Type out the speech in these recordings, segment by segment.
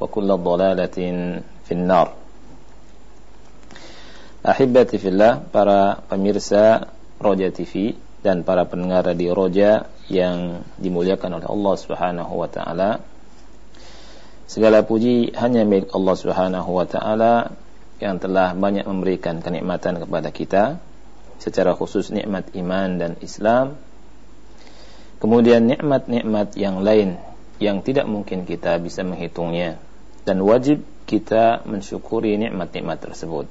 وكل ضلالة في النار Ahibati fillah, para pemirsa Roja TV dan para pendengar radio Roja yang dimuliakan oleh Allah Subhanahu wa taala. Segala puji hanya milik Allah Subhanahu wa taala yang telah banyak memberikan kenikmatan kepada kita secara khusus nikmat iman dan Islam. Kemudian nikmat-nikmat yang lain yang tidak mungkin kita bisa menghitungnya dan wajib kita mensyukuri nikmat-nikmat tersebut.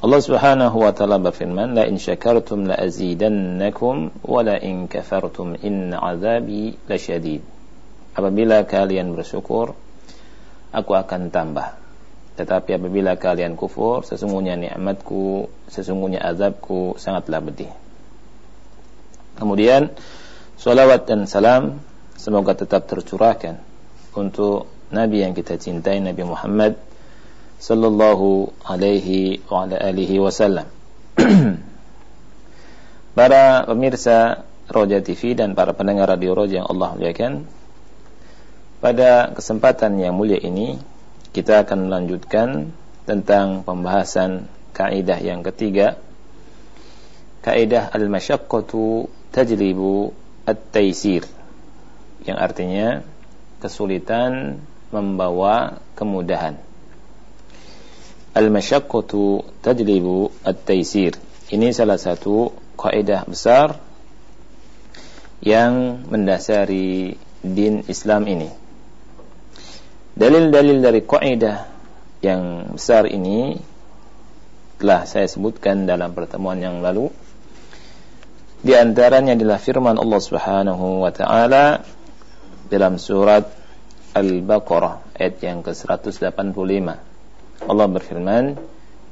Allah Subhanahu wa taala berfirman, "La in syakartum la azidannakum wa la in kafartum inna azabi lasyadid." Apabila kalian bersyukur, aku akan tambah. Tetapi apabila kalian kufur, sesungguhnya nikmatku, sesungguhnya azabku sangatlah pedih. Kemudian salawat dan salam semoga tetap tercurahkan untuk Nabi yang kita cintai Nabi Muhammad sallallahu alaihi wa ala alihi wasallam. para pemirsa Roja TV dan para pendengar radio Roja yang Allah muliakan, pada kesempatan yang mulia ini kita akan melanjutkan tentang pembahasan kaidah yang ketiga, kaidah al-masyaqqatu tajlibu at-taisir yang artinya kesulitan membawa kemudahan. Al-masyaqqatu tajlibu at-taisir. Ini salah satu kaidah besar yang mendasari din Islam ini. Dalil-dalil dari kaidah yang besar ini telah saya sebutkan dalam pertemuan yang lalu. Di antaranya adalah firman Allah Subhanahu wa taala dalam surat Al-Baqarah ayat yang ke-185. Allah berfirman,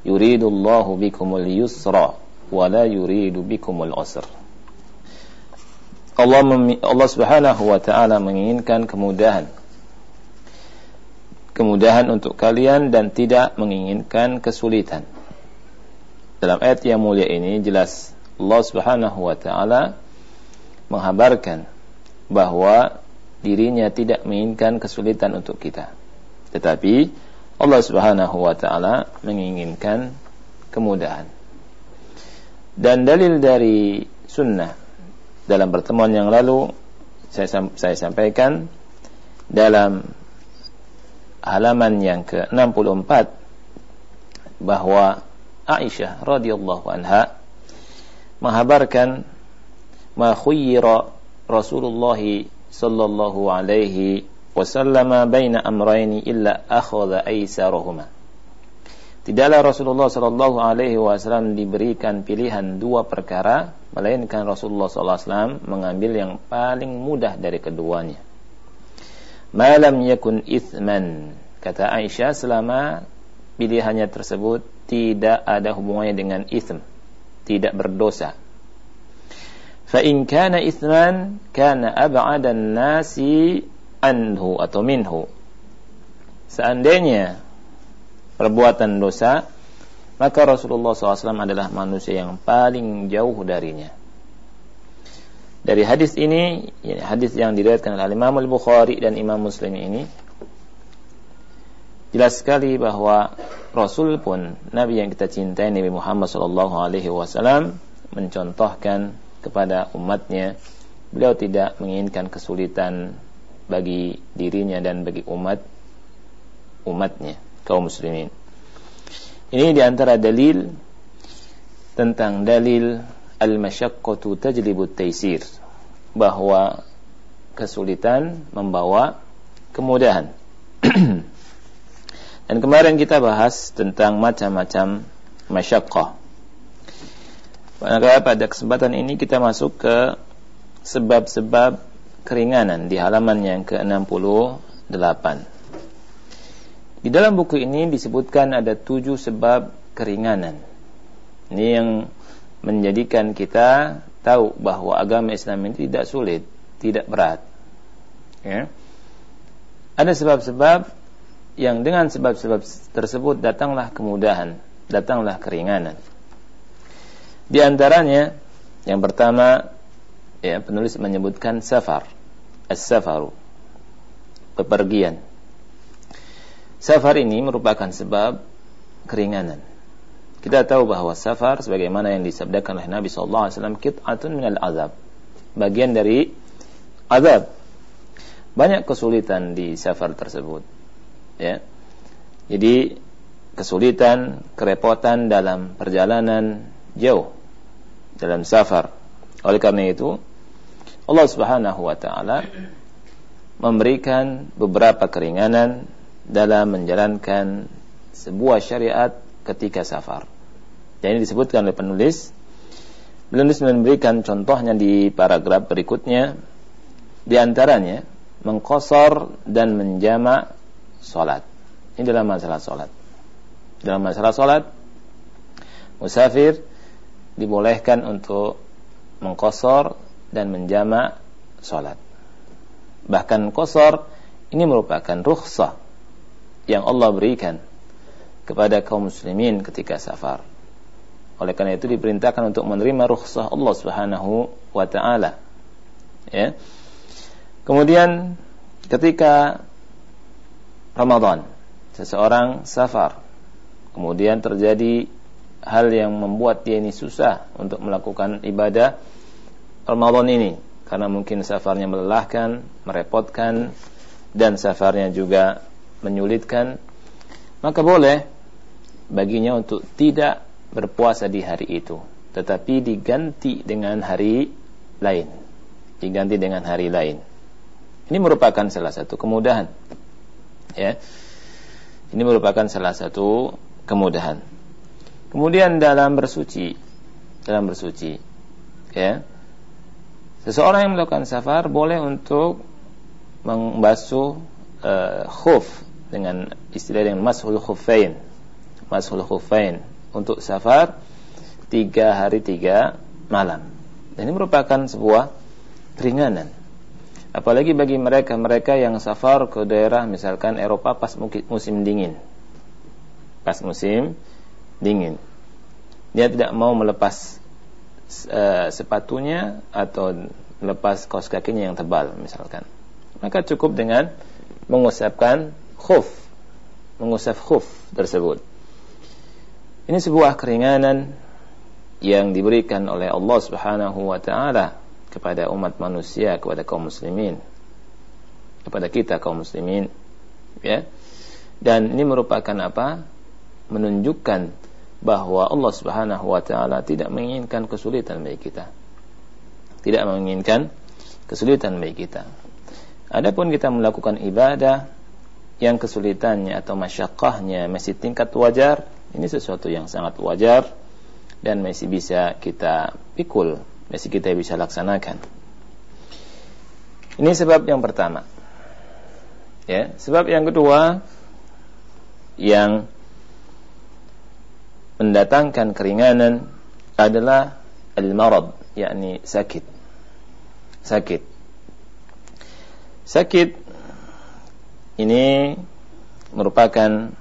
"Yuridullahu bikumul yusra wa la yuridu bikumul usr." Allah Allah Subhanahu wa taala menginginkan kemudahan. Kemudahan untuk kalian dan tidak menginginkan kesulitan. Dalam ayat yang mulia ini jelas Allah Subhanahu wa taala menghabarkan bahwa dirinya tidak menginginkan kesulitan untuk kita. Tetapi Allah Subhanahu wa taala menginginkan kemudahan. Dan dalil dari sunnah dalam pertemuan yang lalu saya, saya sampaikan dalam halaman yang ke-64 bahwa Aisyah radhiyallahu anha menghabarkan ma khuyyira Rasulullah sallallahu alaihi wasallam baina amrayni illa akhadha aisarahuma. Tidaklah Rasulullah sallallahu alaihi wasallam diberikan pilihan dua perkara, melainkan Rasulullah sallallahu alaihi wasallam mengambil yang paling mudah dari keduanya. Malam yakun ithman, kata Aisyah selama pilihannya tersebut tidak ada hubungannya dengan ithm, tidak berdosa. فإن كان إثمان كان أبعد الناس anhu atau minhu. Seandainya perbuatan dosa, maka Rasulullah SAW adalah manusia yang paling jauh darinya. Dari hadis ini, hadis yang diriwayatkan oleh Imam Al-Bukhari dan Imam Muslim ini, jelas sekali bahwa Rasul pun Nabi yang kita cintai Nabi Muhammad sallallahu alaihi wasallam mencontohkan kepada umatnya beliau tidak menginginkan kesulitan bagi dirinya dan bagi umat umatnya kaum muslimin. Ini di antara dalil tentang dalil al-masyaqqatu tajlibu taysir bahwa kesulitan membawa kemudahan. Dan kemarin kita bahas tentang macam-macam masyaqqah. Maka pada kesempatan ini kita masuk ke sebab-sebab keringanan di halaman yang ke-68. Di dalam buku ini disebutkan ada tujuh sebab keringanan. Ini yang menjadikan kita tahu bahwa agama Islam ini tidak sulit, tidak berat. Ya. Ada sebab-sebab yang dengan sebab-sebab tersebut datanglah kemudahan, datanglah keringanan. Di antaranya yang pertama ya penulis menyebutkan safar. As-safaru. Bepergian safar ini merupakan sebab keringanan. Kita tahu bahwa safar sebagaimana yang disabdakan oleh Nabi sallallahu alaihi wasallam kit'atun minal azab. Bagian dari azab. Banyak kesulitan di safar tersebut ya. Jadi kesulitan kerepotan dalam perjalanan jauh dalam safar oleh karena itu Allah Subhanahu wa taala memberikan beberapa keringanan dalam menjalankan sebuah syariat ketika safar. Dan ini disebutkan oleh penulis. Penulis memberikan contohnya di paragraf berikutnya. Di antaranya mengkosor dan menjama solat. Ini dalam masalah solat. Dalam masalah solat, musafir dibolehkan untuk mengkosor dan menjama salat. Bahkan kosor ini merupakan rukhsah yang Allah berikan kepada kaum muslimin ketika safar. Oleh karena itu diperintahkan untuk menerima rukhsah Allah Subhanahu wa taala. Ya. Kemudian ketika Ramadan seseorang safar kemudian terjadi hal yang membuat dia ini susah untuk melakukan ibadah Ramadan ini. Karena mungkin safarnya melelahkan, merepotkan dan safarnya juga menyulitkan maka boleh baginya untuk tidak berpuasa di hari itu tetapi diganti dengan hari lain. Diganti dengan hari lain. Ini merupakan salah satu kemudahan ya. Ini merupakan salah satu kemudahan kemudian dalam bersuci dalam bersuci ya Seseorang yang melakukan safar boleh untuk membasuh uh, khuf dengan istilah dengan mashul khufain. Mashul khufain untuk safar tiga hari tiga malam. Dan ini merupakan sebuah keringanan. Apalagi bagi mereka-mereka yang safar ke daerah misalkan Eropa pas musim dingin. Pas musim dingin. Dia tidak mau melepas uh, sepatunya atau lepas kaos kakinya yang tebal misalkan. Maka cukup dengan mengusapkan khuf, mengusap khuf tersebut. Ini sebuah keringanan yang diberikan oleh Allah Subhanahu wa taala kepada umat manusia, kepada kaum muslimin. Kepada kita kaum muslimin, ya. Dan ini merupakan apa? Menunjukkan bahwa Allah Subhanahu wa taala tidak menginginkan kesulitan bagi kita. Tidak menginginkan kesulitan bagi kita. Adapun kita melakukan ibadah yang kesulitannya atau masyakkahnya masih tingkat wajar, ini sesuatu yang sangat wajar dan masih bisa kita pikul, masih kita bisa laksanakan. Ini sebab yang pertama. Ya, sebab yang kedua yang mendatangkan keringanan adalah al-marad, yakni sakit. Sakit. Sakit ini merupakan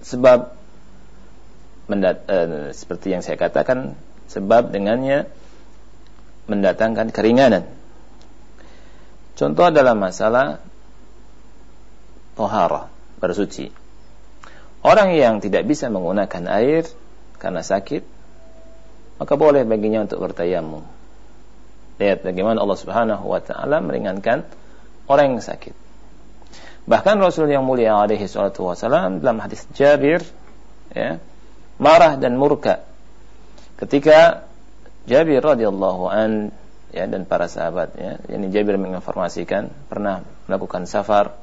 sebab mendat, uh, seperti yang saya katakan sebab dengannya mendatangkan keringanan. Contoh adalah masalah tohara, bersuci. Orang yang tidak bisa menggunakan air karena sakit, maka boleh baginya untuk bertayamum. Lihat bagaimana Allah Subhanahu wa taala meringankan orang yang sakit. Bahkan Rasul yang mulia alaihi salatu wasalam dalam hadis Jabir ya, marah dan murka ketika Jabir radhiyallahu an ya dan para sahabat ya, ini Jabir menginformasikan pernah melakukan safar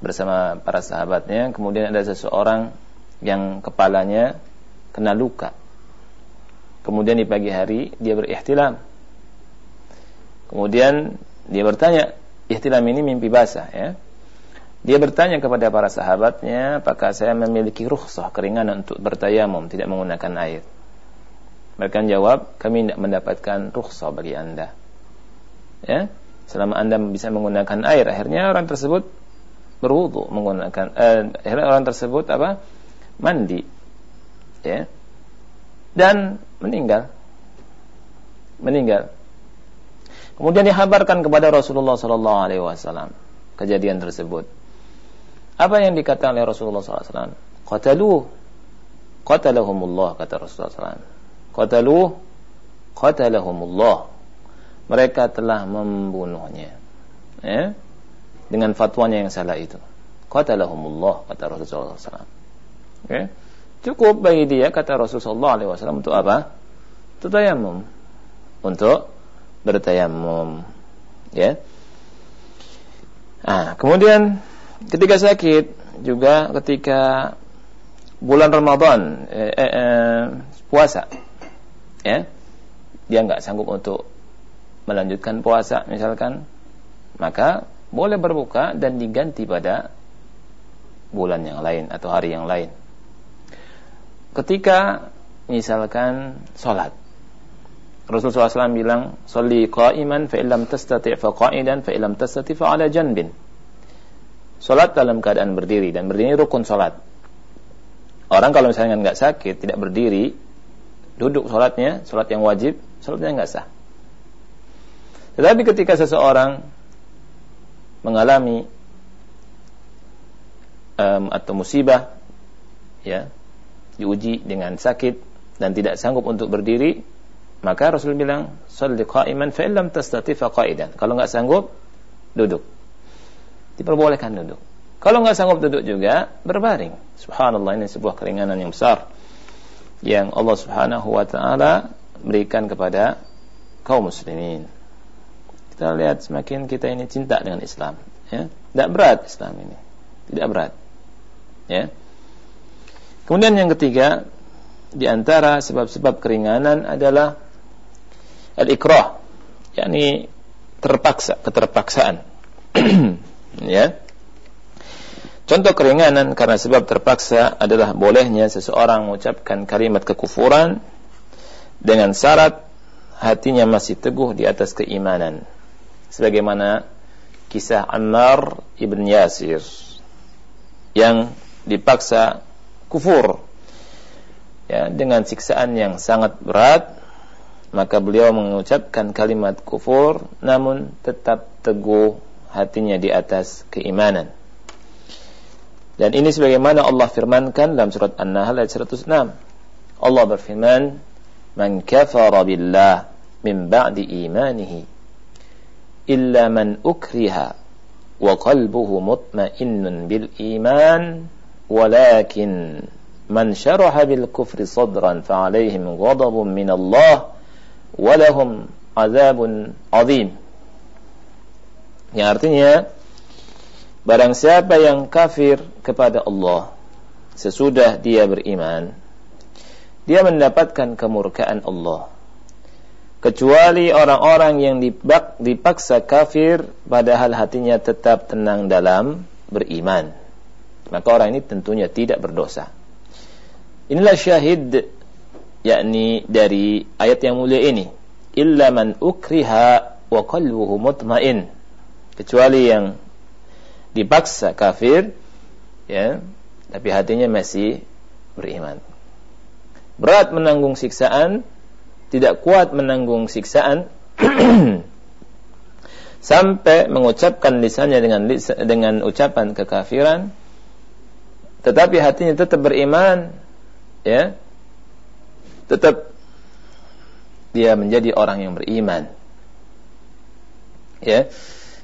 bersama para sahabatnya kemudian ada seseorang yang kepalanya kena luka. Kemudian di pagi hari dia berihtilam. Kemudian dia bertanya ihtilam ini mimpi basah ya? Dia bertanya kepada para sahabatnya apakah saya memiliki rukhsah keringanan untuk bertayamum tidak menggunakan air? Mereka jawab kami tidak mendapatkan rukhsah bagi anda. Ya? Selama anda bisa menggunakan air akhirnya orang tersebut berwudu menggunakan eh, akhirnya orang tersebut apa? Mandi ya. Dan meninggal. Meninggal. Kemudian dihabarkan kepada Rasulullah sallallahu alaihi wasallam kejadian tersebut. Apa yang dikatakan oleh Rasulullah sallallahu alaihi wasallam? Qatalu qatalahumullah kata Rasulullah sallallahu qatalu qatalahumullah. Mereka telah membunuhnya. Ya. Dengan fatwanya yang salah itu. Qatalahumullah kata Rasulullah SAW. Okay. Cukup bagi dia kata Rasulullah SAW untuk apa? Untuk tayamum. Untuk bertayamum. Ya. Ah, kemudian ketika sakit juga ketika bulan Ramadan eh, eh, eh, puasa ya dia nggak sanggup untuk melanjutkan puasa misalkan maka boleh berbuka dan diganti pada bulan yang lain atau hari yang lain. Ketika misalkan salat Rasulullah SAW bilang, "Shalli qa'iman fa illam tastati' fa qa'idan fa illam tastati' fa 'ala janbin." Salat dalam keadaan berdiri dan berdiri rukun salat. Orang kalau misalnya nggak sakit, tidak berdiri, duduk salatnya, salat yang wajib, salatnya nggak sah. Tetapi ketika seseorang mengalami um, atau musibah ya diuji dengan sakit dan tidak sanggup untuk berdiri maka Rasul bilang shalli qa'iman fa illam tastati fa qa'idan. Kalau nggak sanggup duduk. Diperbolehkan duduk. Kalau nggak sanggup duduk juga berbaring. Subhanallah ini sebuah keringanan yang besar yang Allah Subhanahu wa taala berikan kepada kaum muslimin. Kita lihat semakin kita ini cinta dengan Islam ya. Tidak berat Islam ini. Tidak berat ya kemudian yang ketiga di antara sebab-sebab keringanan adalah al-ikrah yakni terpaksa keterpaksaan. Ya. Contoh keringanan karena sebab terpaksa adalah bolehnya seseorang mengucapkan kalimat kekufuran dengan syarat hatinya masih teguh di atas keimanan. Sebagaimana kisah Ammar ibn Yasir yang dipaksa kufur. Ya dengan siksaan yang sangat berat maka beliau mengucapkan kalimat kufur namun tetap teguh hatinya di atas keimanan. Dan ini sebagaimana Allah firmankan dalam surat An-Nahl ayat 106 Allah berfirman man kafara billah min ba'di imanihi illa man ukriha wa qalbuhu mutmainnun bil iman ولكن من شرح بالكفر صدرا فعليهم غضب من الله ولهم عذاب عظيم yang artinya barang siapa yang kafir kepada Allah sesudah dia beriman dia mendapatkan kemurkaan Allah kecuali orang-orang yang dipaksa kafir padahal hatinya tetap tenang dalam beriman maka orang ini tentunya tidak berdosa. Inilah syahid yakni dari ayat yang mulia ini. Illa man ukriha wa qalbuhu mutmain. Kecuali yang dipaksa kafir ya tapi hatinya masih beriman. Berat menanggung siksaan, tidak kuat menanggung siksaan. Sampai mengucapkan lisannya dengan dengan ucapan kekafiran tetapi hatinya tetap beriman ya. Tetap dia menjadi orang yang beriman ya.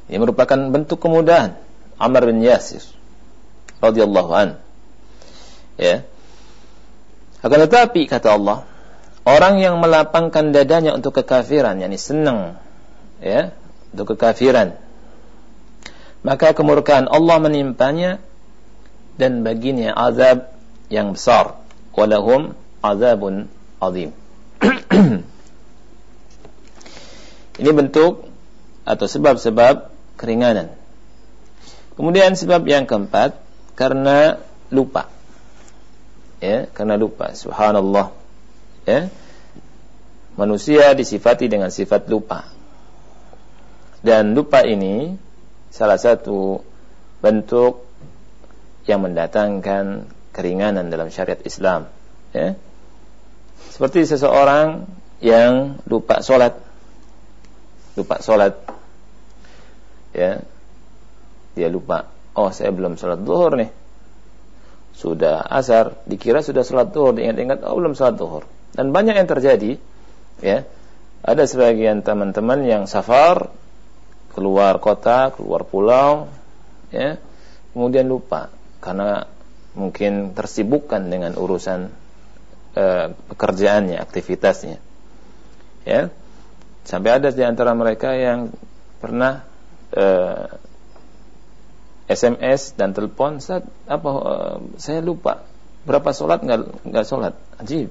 Ini merupakan bentuk kemudahan. Amr bin Yasir radhiyallahu an ya. Akan tetapi kata Allah orang yang melapangkan dadanya untuk kekafiran yakni senang ya untuk kekafiran maka kemurkaan Allah menimpanya dan baginya azab yang besar. Walahum azabun azim. Ini bentuk atau sebab-sebab keringanan. Kemudian sebab yang keempat karena lupa. Ya karena lupa. Subhanallah. Ya. Manusia disifati dengan sifat lupa. Dan lupa ini salah satu bentuk yang mendatangkan keringanan dalam syariat Islam. Ya. Seperti seseorang yang lupa sholat, lupa sholat, ya, dia lupa. Oh, saya belum sholat duhur nih. Sudah asar, dikira sudah sholat duhur, ingat-ingat, oh belum sholat duhur. Dan banyak yang terjadi, ya. Ada sebagian teman-teman yang safar keluar kota, keluar pulau, ya, kemudian lupa karena mungkin tersibukkan dengan urusan uh, pekerjaannya, aktivitasnya, ya, sampai ada di antara mereka yang pernah uh, eh, SMS dan telepon saat apa uh, saya lupa. Berapa sholat nggak nggak sholat, ajib,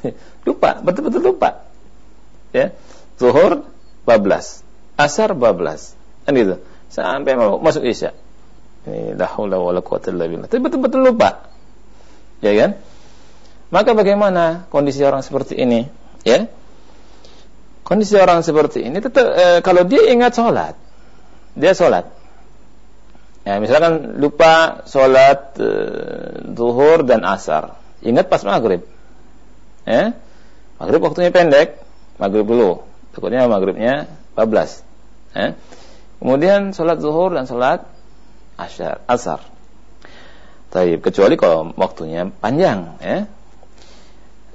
lupa betul-betul lupa, ya, zuhur 14 asar bablas. Kan gitu. Sampai mau masuk isya la haula wala quwata illa billah. Tapi betul-betul lupa. Ya kan? Maka bagaimana kondisi orang seperti ini? Ya? Kondisi orang seperti ini tetap eh, kalau dia ingat sholat dia sholat. Ya misalkan lupa sholat eh, zuhur dan asar. Ingat pas maghrib. Ya? Maghrib waktunya pendek maghrib dulu. Takutnya maghribnya 14 Eh? Kemudian sholat zuhur dan sholat asyar, asar. Taib, kecuali kalau waktunya panjang. Ya.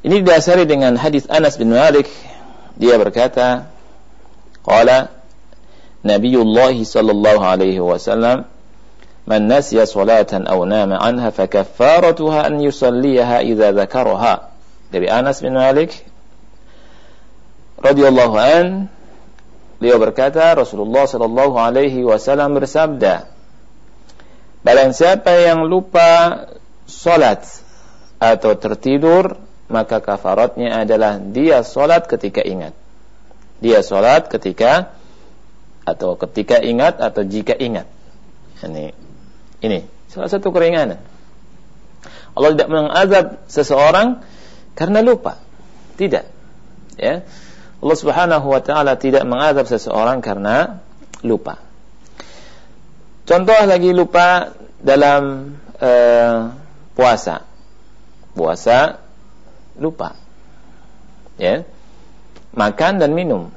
Ini didasari dengan hadis Anas bin Malik. Dia berkata, Qala Nabiullah sallallahu alaihi wasallam Man nasiya salatan aw nama anha fakaffaratuha an yusalliyaha idza dzakaraha. Dari Anas bin Malik radhiyallahu an Beliau berkata, Rasulullah Shallallahu Alaihi Wasallam bersabda, Barang siapa yang lupa solat atau tertidur, maka kafaratnya adalah dia solat ketika ingat. Dia solat ketika atau ketika ingat atau jika ingat. Ini, ini salah satu keringanan. Allah tidak mengazab seseorang karena lupa. Tidak. Ya. Allah Subhanahu wa taala tidak mengadab seseorang karena lupa. Contoh lagi lupa dalam uh, puasa. Puasa lupa. Ya. Makan dan minum.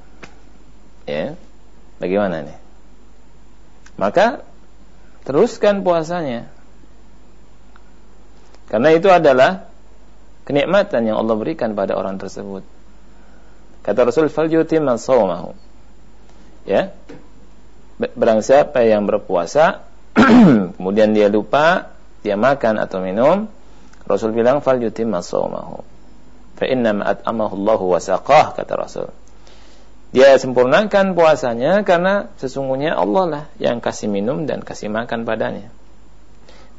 Ya. Bagaimana nih? Maka teruskan puasanya. Karena itu adalah kenikmatan yang Allah berikan pada orang tersebut. Kata Rasul, "Falyutimma shaumahu." Ya. Barang siapa yang berpuasa kemudian dia lupa, dia makan atau minum, Rasul bilang, "Falyutimma shaumahu." Fa inna ma at'amahu Allah wa kata Rasul. Dia sempurnakan puasanya karena sesungguhnya Allah lah yang kasih minum dan kasih makan padanya.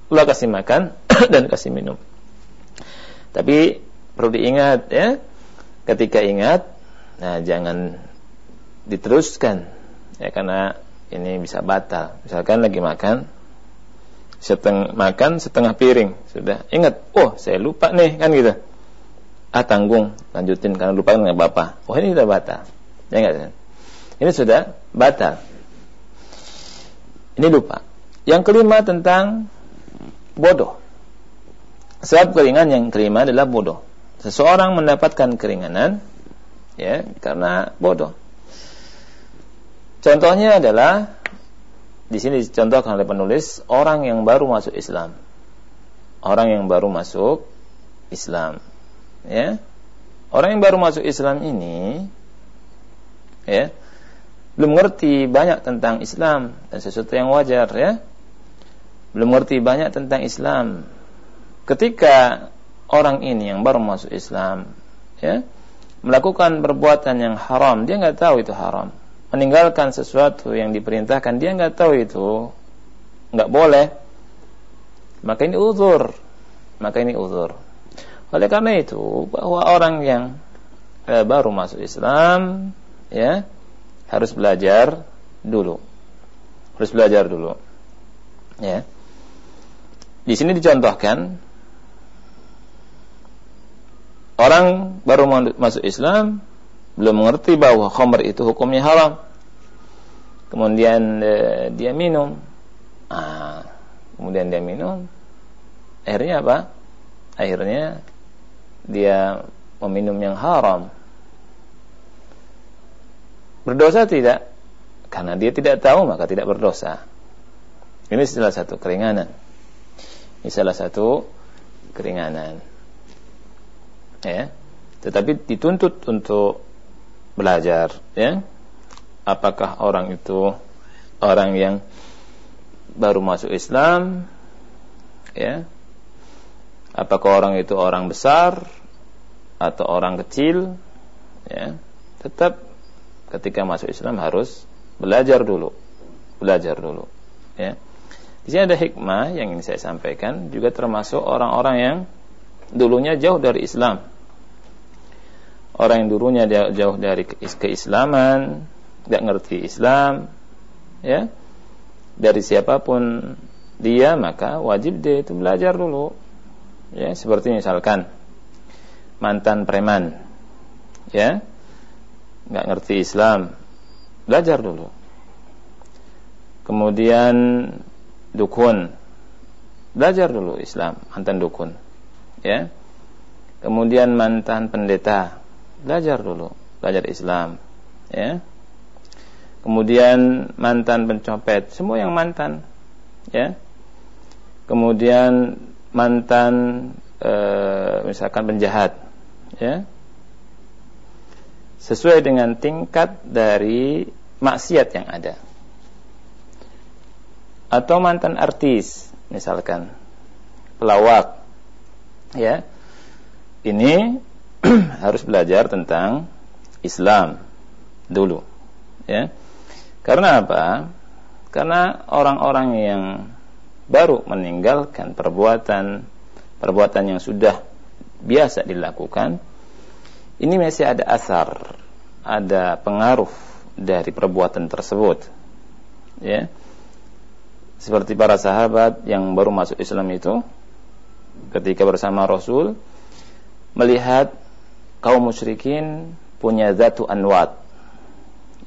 Allah kasih makan dan kasih minum. Tapi perlu diingat ya, ketika ingat Nah, jangan diteruskan ya karena ini bisa batal. Misalkan lagi makan setengah makan setengah piring. Sudah ingat oh saya lupa nih kan gitu. Ah tanggung lanjutin karena lupa nggak apa oh ini sudah batal. Ya enggak ini sudah batal. Ini lupa. Yang kelima tentang bodoh. Sebab keringan yang kelima adalah bodoh. Seseorang mendapatkan keringanan ya karena bodoh. Contohnya adalah di sini dicontohkan oleh penulis orang yang baru masuk Islam. Orang yang baru masuk Islam. Ya. Orang yang baru masuk Islam ini ya belum ngerti banyak tentang Islam dan sesuatu yang wajar ya belum ngerti banyak tentang Islam ketika orang ini yang baru masuk Islam ya melakukan perbuatan yang haram dia nggak tahu itu haram meninggalkan sesuatu yang diperintahkan dia nggak tahu itu nggak boleh maka ini uzur maka ini uzur oleh karena itu bahwa orang yang eh, baru masuk Islam ya harus belajar dulu. Harus belajar dulu. Ya. Di sini dicontohkan orang baru masuk Islam belum mengerti bahwa khamr itu hukumnya haram. Kemudian eh, dia minum. Ah, kemudian dia minum. Akhirnya apa? Akhirnya dia meminum yang haram. Berdosa tidak? Karena dia tidak tahu maka tidak berdosa. Ini salah satu keringanan. Ini salah satu keringanan. Ya. Tetapi dituntut untuk belajar, ya. Apakah orang itu orang yang baru masuk Islam, ya? Apakah orang itu orang besar atau orang kecil, ya? Tetap ketika masuk Islam harus belajar dulu, belajar dulu. Ya. Di sini ada hikmah yang ingin saya sampaikan juga termasuk orang-orang yang dulunya jauh dari Islam. Orang yang dulunya jauh dari keislaman, tidak ngerti Islam, ya, dari siapa pun dia maka wajib dia itu belajar dulu. Ya, seperti misalkan mantan preman, ya, nggak ngerti Islam, belajar dulu. Kemudian dukun, belajar dulu Islam, mantan dukun, ya. Kemudian mantan pendeta, belajar dulu, belajar Islam, ya. Kemudian mantan pencopet, semua yang mantan, ya. Kemudian mantan e, misalkan penjahat, ya sesuai dengan tingkat dari maksiat yang ada. Atau mantan artis, misalkan pelawak, ya, ini harus belajar tentang Islam dulu, ya. Karena apa? Karena orang-orang yang baru meninggalkan perbuatan perbuatan yang sudah biasa dilakukan ini masih ada asar, ada pengaruh dari perbuatan tersebut. Ya. Seperti para sahabat yang baru masuk Islam itu ketika bersama Rasul melihat kaum musyrikin punya zatu anwat.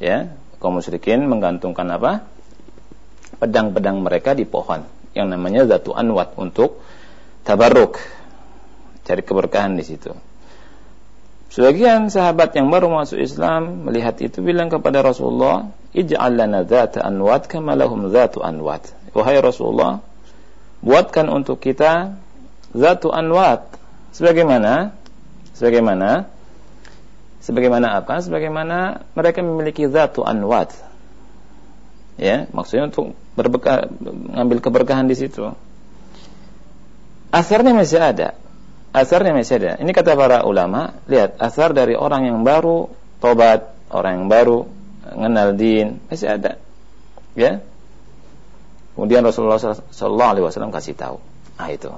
Ya, kaum musyrikin menggantungkan apa? Pedang-pedang mereka di pohon yang namanya zatu anwat untuk tabarruk. Cari keberkahan di situ. Sebagian sahabat yang baru masuk Islam melihat itu bilang kepada Rasulullah, "Ij'al lana dzata anwat kama lahum dzatu anwat." Wahai Rasulullah, buatkan untuk kita zatu anwat sebagaimana sebagaimana sebagaimana apa? Sebagaimana mereka memiliki zatu anwat. Ya, maksudnya untuk berbekah, ngambil keberkahan di situ. Asarnya masih ada asarnya masih ada. Ini kata para ulama, lihat asar dari orang yang baru tobat, orang yang baru mengenal din masih ada. Ya. Kemudian Rasulullah Wasallam kasih tahu. Ah itu.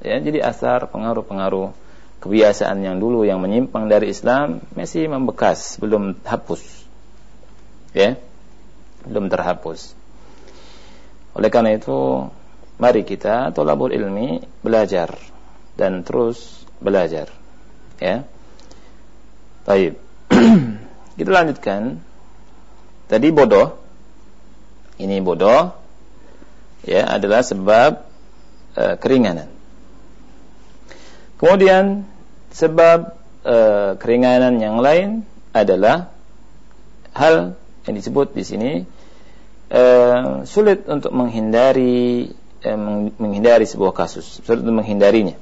Ya, jadi asar pengaruh-pengaruh kebiasaan yang dulu yang menyimpang dari Islam masih membekas, belum hapus. Ya. Belum terhapus. Oleh karena itu, mari kita tolabul ilmi belajar dan terus belajar. Ya. Baik. Kita lanjutkan. Tadi bodoh. Ini bodoh ya adalah sebab uh, keringanan. Kemudian sebab e, keringanan yang lain adalah hal yang disebut di sini e, sulit untuk menghindari e, menghindari sebuah kasus, sulit untuk menghindarinya.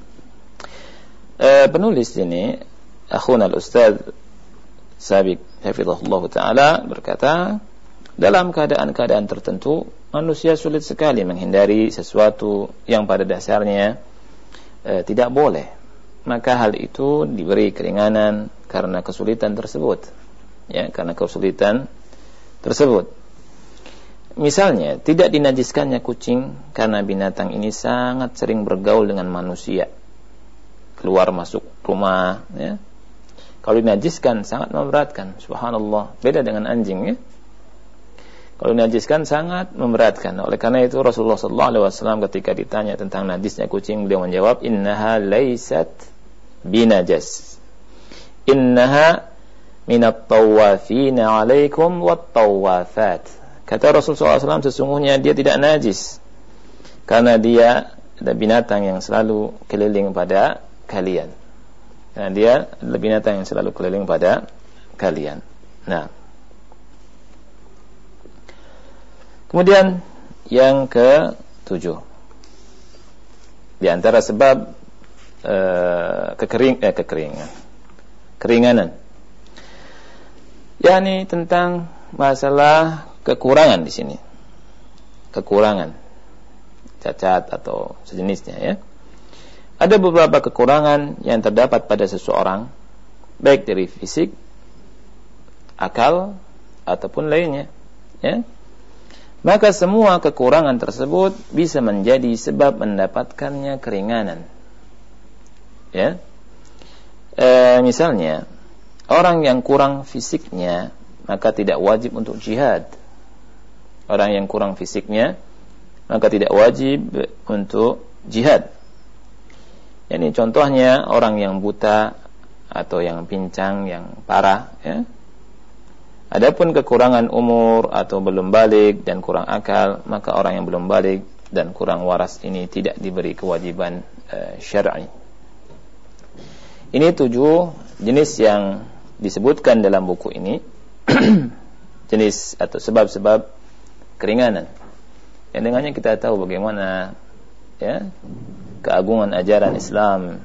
E, penulis ini akhun al-ustaz Sabik Hafizahullah Ta'ala berkata dalam keadaan-keadaan tertentu manusia sulit sekali menghindari sesuatu yang pada dasarnya e, tidak boleh maka hal itu diberi keringanan karena kesulitan tersebut. Ya karena kesulitan tersebut. Misalnya tidak dinajiskannya kucing karena binatang ini sangat sering bergaul dengan manusia. Keluar masuk rumah ya. Kalau dinajiskan sangat memberatkan. Subhanallah. Beda dengan anjing ya. Kalau najiskan sangat memberatkan. Oleh karena itu Rasulullah wasallam ketika ditanya tentang najisnya kucing beliau menjawab innaha laysat binajas. Innaha minat tawafina alaikum wat tawafat. Kata Rasulullah SAW sesungguhnya dia tidak najis karena dia ada binatang yang selalu keliling pada kalian. Karena dia adalah binatang yang selalu keliling pada kalian. Nah, Kemudian yang ke tujuh di antara sebab uh, kekering eh kekeringan. Keringanan. Yakni tentang masalah kekurangan di sini. Kekurangan. Cacat atau sejenisnya ya. Ada beberapa kekurangan yang terdapat pada seseorang baik dari fisik akal ataupun lainnya ya. Maka semua kekurangan tersebut bisa menjadi sebab mendapatkannya keringanan. Ya, e, misalnya orang yang kurang fisiknya maka tidak wajib untuk jihad. Orang yang kurang fisiknya maka tidak wajib untuk jihad. Ini contohnya orang yang buta atau yang pincang, yang parah, ya, Adapun kekurangan umur atau belum balik dan kurang akal, maka orang yang belum balik dan kurang waras ini tidak diberi kewajiban uh, syar'i. Ini tujuh jenis yang disebutkan dalam buku ini, jenis atau sebab-sebab keringanan. Yang dengannya kita tahu bagaimana ya keagungan ajaran Islam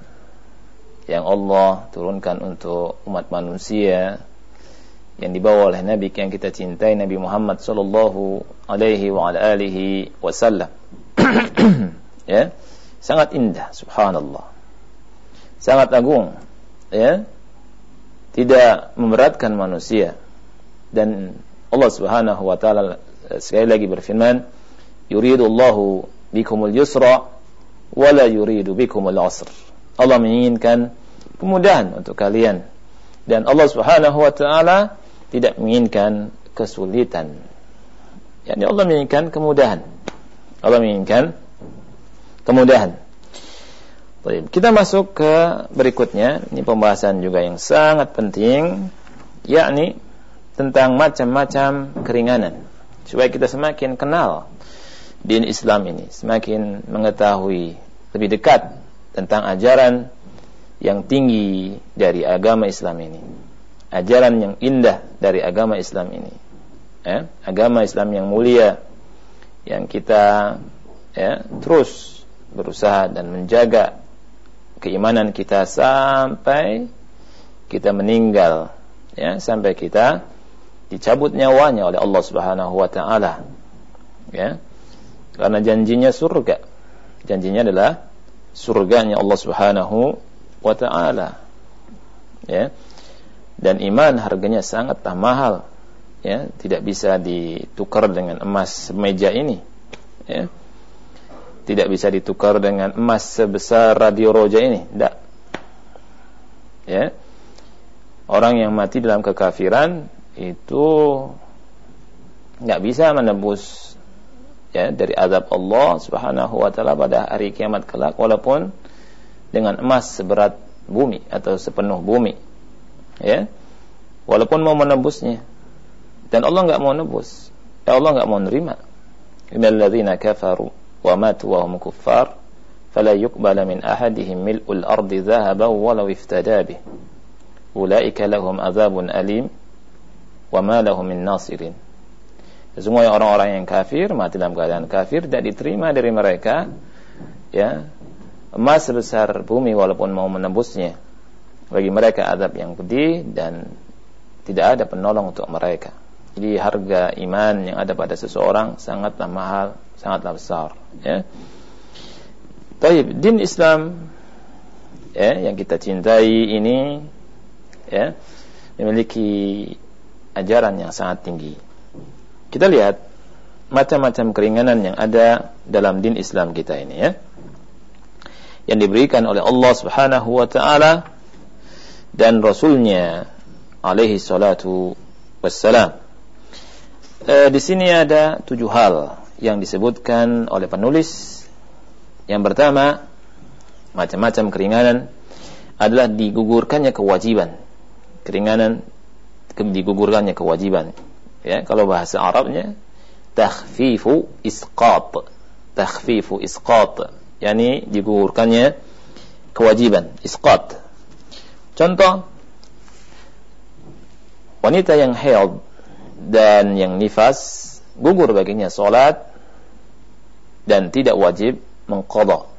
yang Allah turunkan untuk umat manusia yang dibawa oleh Nabi yang kita cintai Nabi Muhammad sallallahu alaihi wasallam. ya, sangat indah subhanallah. Sangat agung, ya. Tidak memberatkan manusia dan Allah Subhanahu wa taala sekali lagi berfirman, "Yuridu Allahu bikumul yusra wa la yuridu bikumul usr." Allah menginginkan kemudahan untuk kalian dan Allah Subhanahu wa taala tidak menginginkan kesulitan. Yani Allah menginginkan kemudahan. Allah menginginkan kemudahan. Baik, kita masuk ke berikutnya. Ini pembahasan juga yang sangat penting, yakni tentang macam-macam keringanan. Supaya kita semakin kenal din Islam ini, semakin mengetahui lebih dekat tentang ajaran yang tinggi dari agama Islam ini ajaran yang indah dari agama Islam ini. Ya, agama Islam yang mulia yang kita ya, terus berusaha dan menjaga keimanan kita sampai kita meninggal ya sampai kita dicabut nyawanya oleh Allah Subhanahu wa taala ya. Karena janjinya surga. Janjinya adalah surganya Allah Subhanahu wa taala ya. Dan iman harganya sangat mahal ya. Tidak bisa ditukar dengan emas meja ini ya tidak bisa ditukar dengan emas sebesar radio roja ini. Tidak. Ya. Orang yang mati dalam kekafiran itu nggak bisa menebus ya dari azab Allah Subhanahu wa taala pada hari kiamat kelak walaupun dengan emas seberat bumi atau sepenuh bumi ya. Walaupun mau menebusnya. Dan Allah nggak mau nebus. Ya Allah nggak mau nerima. Kafaru wa matu wa hum kuffar fala yuqbala min ahadihim mil'ul ardi dhahaban walau iftada bih ulaika lahum azabun alim wa ma lahum min nasirin. Semua orang-orang yang kafir mati dalam keadaan kafir tidak diterima dari mereka ya. Emas sebesar bumi walaupun mau menembusnya. Bagi mereka azab yang pedih dan tidak ada penolong untuk mereka. Jadi harga iman yang ada pada seseorang sangatlah mahal sangatlah besar ya Taib, din Islam ya yang kita cintai ini ya memiliki ajaran yang sangat tinggi. Kita lihat macam-macam keringanan yang ada dalam din Islam kita ini ya. Yang diberikan oleh Allah Subhanahu wa taala dan rasulnya alaihi salatu wassalam. E, di sini ada tujuh hal yang disebutkan oleh penulis yang pertama, macam-macam keringanan adalah digugurkannya kewajiban. Keringanan digugurkannya kewajiban. Ya, kalau bahasa Arabnya takhfifu isqat. Takhfifu isqat, yakni digugurkannya kewajiban, isqat. Contoh wanita yang haid dan yang nifas gugur baginya salat dan tidak wajib mengkodok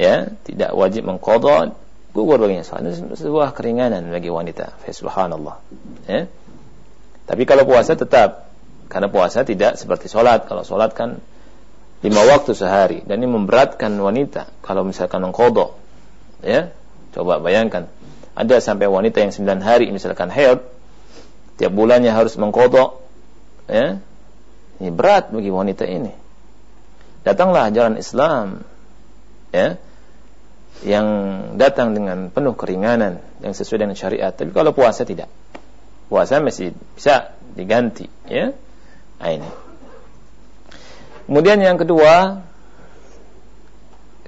ya tidak wajib mengkodok gugur baginya salat itu sebuah keringanan bagi wanita. Subhanallah. Ya. Tapi kalau puasa tetap. Karena puasa tidak seperti sholat kalau sholat kan lima waktu sehari. Dan ini memberatkan wanita kalau misalkan mengkodok ya coba bayangkan. Ada sampai wanita yang sembilan hari misalkan haid tiap bulannya harus mengkodok ya ini berat bagi wanita ini. Datanglah ajaran Islam ya yang datang dengan penuh keringanan yang sesuai dengan syariat. Tapi kalau puasa tidak. Puasa masih bisa diganti ya nah, ini kemudian yang kedua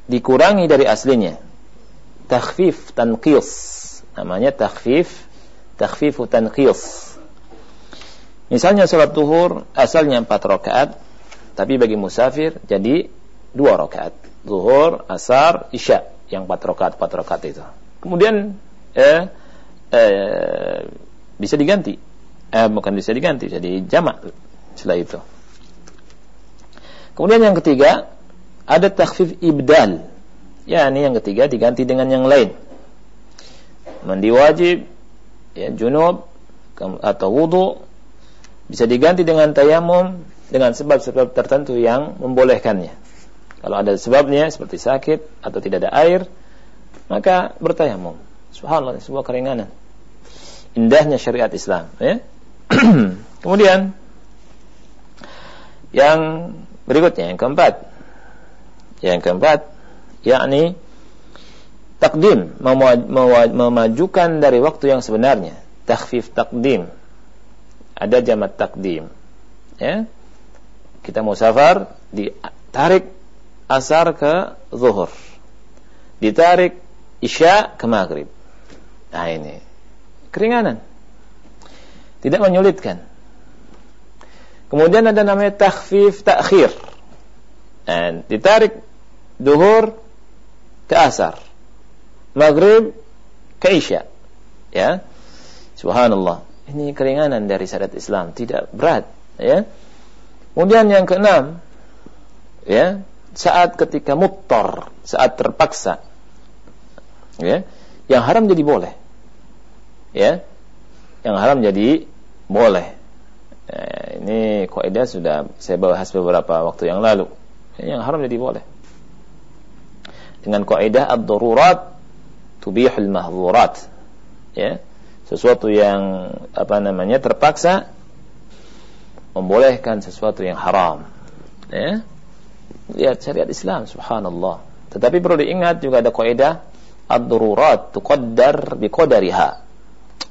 dikurangi dari aslinya. Takhfif tanqis. Namanya takhfif takhfifu tanqis misalnya salat duhur asalnya 4 rakaat tapi bagi musafir jadi dua rakaat. Zuhur, asar, isya yang empat rakaat, empat rakaat itu. Kemudian eh, eh, bisa diganti. Eh, bukan bisa diganti, jadi jamak setelah itu. Kemudian yang ketiga ada takhfif ibdal. Ya, ini yang ketiga diganti dengan yang lain. Mandi wajib, ya junub atau wudu bisa diganti dengan tayamum dengan sebab-sebab tertentu yang membolehkannya. Kalau ada sebabnya seperti sakit atau tidak ada air, maka bertayamum. Subhanallah, sebuah keringanan. Indahnya syariat Islam. Ya? Kemudian yang berikutnya, yang keempat. Yang keempat, yakni takdim, memajukan dari waktu yang sebenarnya. Takhfif takdim. Ada jamat takdim. Ya? kita mau safar ditarik asar ke zuhur. Ditarik isya ke maghrib. Nah ini. Keringanan. Tidak menyulitkan. Kemudian ada namanya takhfif takhir. Dan ditarik duhur ke asar. Maghrib ke isya. Ya. Subhanallah ini keringanan dari syariat Islam tidak berat ya Kemudian yang keenam, ya, saat ketika mutar, saat terpaksa, ya, yang haram jadi boleh, ya, yang haram jadi boleh. Ya, ini kaidah sudah saya bahas beberapa waktu yang lalu. Ya, yang haram jadi boleh. Dengan kaidah ad-darurat tubihul mahdhurat. Ya, sesuatu yang apa namanya terpaksa membolehkan sesuatu yang haram. Ya. Lihat syariat Islam, subhanallah. Tetapi perlu diingat juga ada kaidah ad-dururat tuqaddar biqadariha.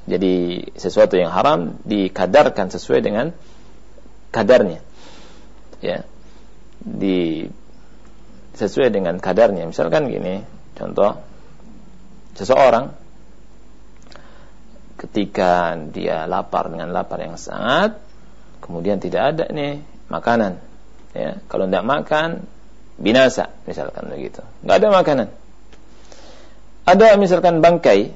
Jadi sesuatu yang haram dikadarkan sesuai dengan kadarnya. Ya. Di sesuai dengan kadarnya. Misalkan gini, contoh seseorang ketika dia lapar dengan lapar yang sangat kemudian tidak ada nih makanan ya kalau tidak makan binasa misalkan begitu. Nggak ada makanan. Ada misalkan bangkai,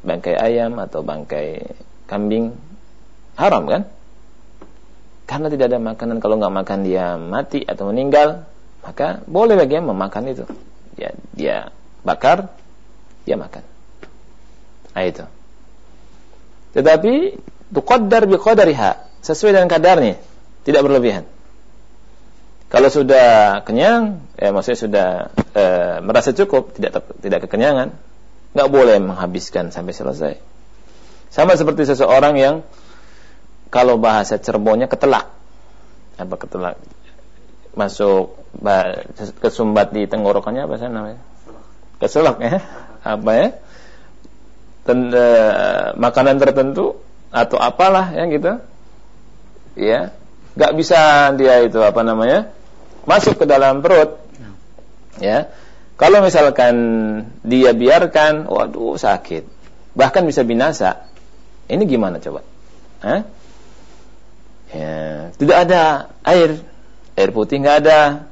bangkai ayam atau bangkai kambing, haram kan? Karena tidak ada makanan, kalau nggak makan dia mati atau meninggal, maka boleh bagi yang memakan itu. Ya, dia bakar, dia makan. Nah itu. Tetapi tuqaddar biqadariha, sesuai dengan kadarnya, tidak berlebihan. Kalau sudah kenyang, ya maksudnya sudah e, merasa cukup, tidak tidak kekenyangan, nggak boleh menghabiskan sampai selesai. Sama seperti seseorang yang kalau bahasa Cirebonnya ketelak, apa ketelak? Masuk kesumbat di tenggorokannya apa sih namanya? Keselak ya? Apa ya? Ten, e, makanan tertentu atau apalah yang gitu, ya. Nggak bisa dia itu apa namanya masuk ke dalam perut. Ya. Kalau misalkan dia biarkan waduh sakit. Bahkan bisa binasa. Ini gimana coba? Ya. Tidak ada air. Air putih nggak ada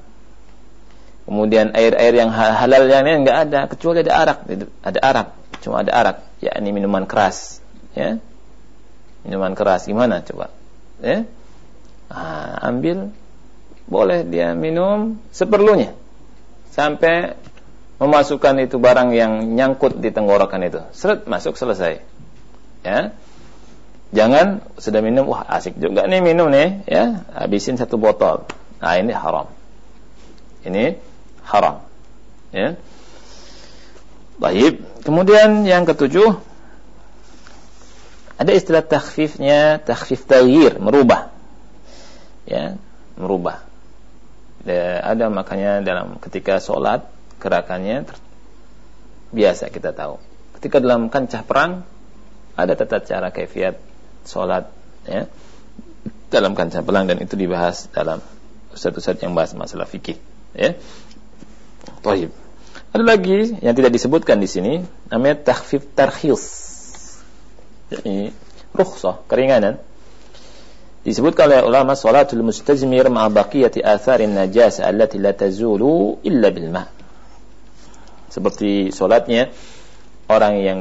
kemudian air-air yang halal yang lain nggak ada kecuali ada arak. Ada arak cuma ada arak. Yakni minuman keras ya. Minuman keras gimana coba? Ya. Ah, ambil. Boleh dia minum seperlunya. Sampai memasukkan itu barang yang nyangkut di tenggorokan itu. Seret masuk selesai. Ya. Jangan sudah minum wah asik juga nih minum nih ya. Habisin satu botol. Nah ini haram. Ini haram. Ya. Baik. Kemudian yang ketujuh ada istilah takhfifnya takhfif taghyir merubah. Ya merubah. Ada makanya dalam ketika sholat gerakannya ter, biasa kita tahu. Ketika dalam kancah perang ada tata cara kefiat sholat ya dalam kancah perang dan itu dibahas dalam satu saat yang bahas masalah fikih ya Taib. Ada lagi yang tidak disebutkan di sini namanya takhfif tarkhis. Jadi rukhsah, keringanan disebutkan oleh ulama salatul mustajmir ma'a baqiyati atharin najasa allati la tazulu illa bil ma seperti salatnya orang yang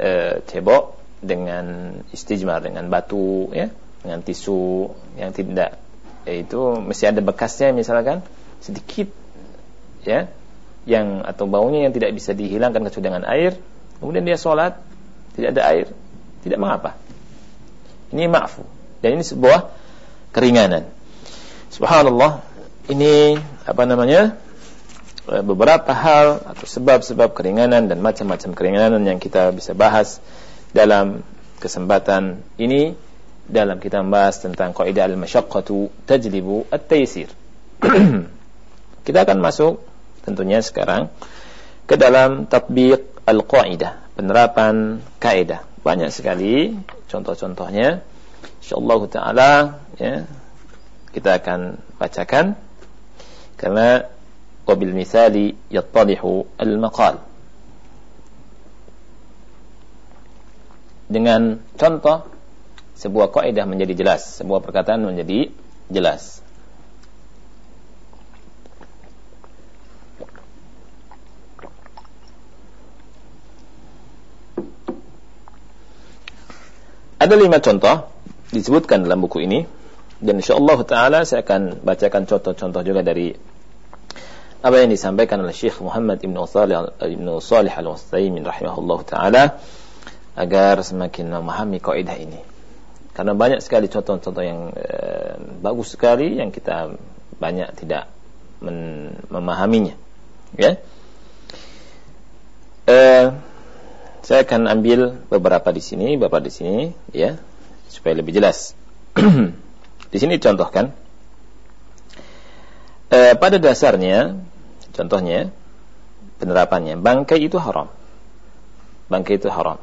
e, cebok dengan istijmar dengan batu ya dengan tisu yang tidak yaitu mesti ada bekasnya misalkan sedikit ya yang atau baunya yang tidak bisa dihilangkan kecuali dengan air kemudian dia sholat tidak ada air tidak mengapa ini maafu dan ini sebuah keringanan. Subhanallah, ini apa namanya? Eh, beberapa hal atau sebab-sebab keringanan dan macam-macam keringanan yang kita bisa bahas dalam kesempatan ini dalam kita membahas tentang kaidah al-masyaqqatu tajlibu at-taysir. kita akan masuk tentunya sekarang ke dalam tatbiq al-qaidah, penerapan kaidah. Banyak sekali contoh-contohnya. Insyaallah taala ya kita akan bacakan. Karena wabil misali yattalihu al maqal dengan contoh sebuah kaidah menjadi jelas sebuah perkataan menjadi jelas ada lima contoh disebutkan dalam buku ini dan insyaallah taala saya akan bacakan contoh-contoh juga dari apa yang disampaikan oleh Syekh Muhammad Ibn Salih Ibn Salih Al-Utsaimin rahimahullah taala agar semakin memahami kaidah ini. Karena banyak sekali contoh-contoh yang eh, bagus sekali yang kita banyak tidak memahaminya. Ya. Eh, saya akan ambil beberapa di sini, beberapa di sini, ya supaya lebih jelas. Di sini contohkan e, pada dasarnya contohnya penerapannya bangkai itu haram. Bangkai itu haram.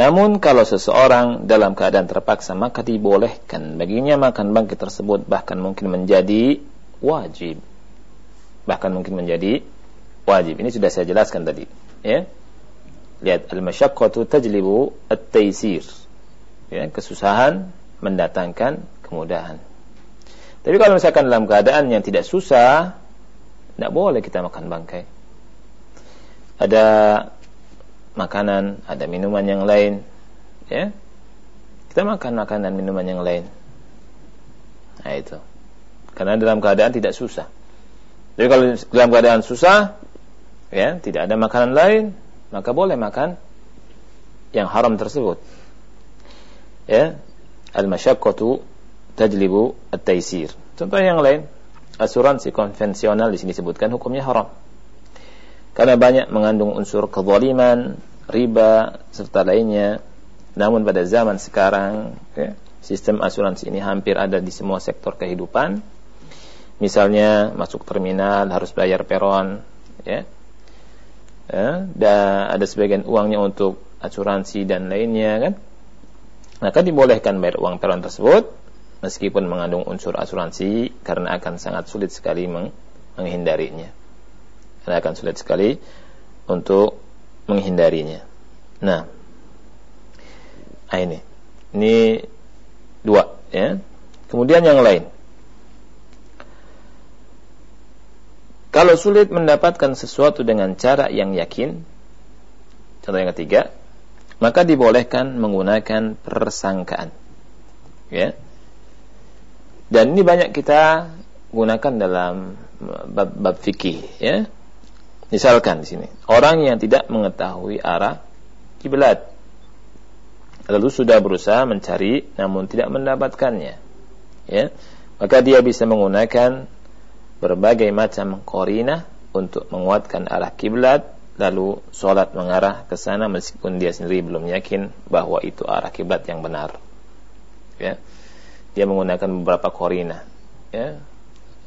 Namun kalau seseorang dalam keadaan terpaksa maka dibolehkan baginya makan bangkai tersebut bahkan mungkin menjadi wajib. Bahkan mungkin menjadi wajib. Ini sudah saya jelaskan tadi, ya. Lihat al-masyaqqatu tajlibu at-taysir ya, kesusahan mendatangkan kemudahan. Tapi kalau misalkan dalam keadaan yang tidak susah, tidak boleh kita makan bangkai. Ada makanan, ada minuman yang lain, ya. Kita makan makanan minuman yang lain. Nah itu. Karena dalam keadaan tidak susah. Jadi kalau dalam keadaan susah, ya, tidak ada makanan lain, maka boleh makan yang haram tersebut. Ya, al-masyaqqatu tajlibu at-taisir. Contoh yang lain, asuransi konvensional di sini disebutkan hukumnya haram. Karena banyak mengandung unsur kezaliman, riba serta lainnya. Namun pada zaman sekarang, ya, sistem asuransi ini hampir ada di semua sektor kehidupan. Misalnya masuk terminal harus bayar peron, ya. Ya, dan ada sebagian uangnya untuk asuransi dan lainnya kan. Maka dibolehkan bayar uang peron tersebut meskipun mengandung unsur asuransi karena akan sangat sulit sekali meng menghindarinya. Karena akan sulit sekali untuk menghindarinya. Nah, nah ini, ini dua, ya. Kemudian yang lain. Kalau sulit mendapatkan sesuatu dengan cara yang yakin, contoh yang ketiga, maka dibolehkan menggunakan persangkaan. Ya, dan ini banyak kita gunakan dalam bab, bab fikih ya. Misalkan di sini, orang yang tidak mengetahui arah kiblat lalu sudah berusaha mencari namun tidak mendapatkannya. Ya. Maka dia bisa menggunakan berbagai macam korina untuk menguatkan arah kiblat lalu sholat mengarah ke sana meskipun dia sendiri belum yakin bahwa itu arah kiblat yang benar. Ya. Dia menggunakan beberapa korina ya.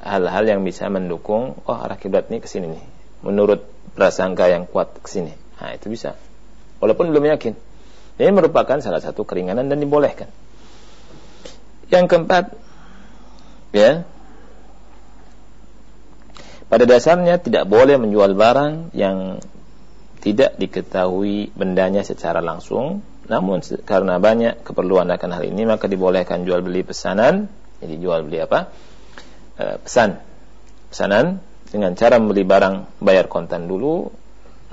Hal-hal yang bisa mendukung oh arah kiblat ini ke sini nih. Menurut prasangka yang kuat ke sini. Nah itu bisa. Walaupun belum yakin. Ini merupakan salah satu keringanan dan dibolehkan. Yang keempat ya pada dasarnya tidak boleh menjual barang yang tidak diketahui bendanya secara langsung namun karena banyak keperluan akan hal ini maka dibolehkan jual beli pesanan. Jadi jual beli apa? E, pesan. Pesanan dengan cara membeli barang bayar kontan dulu.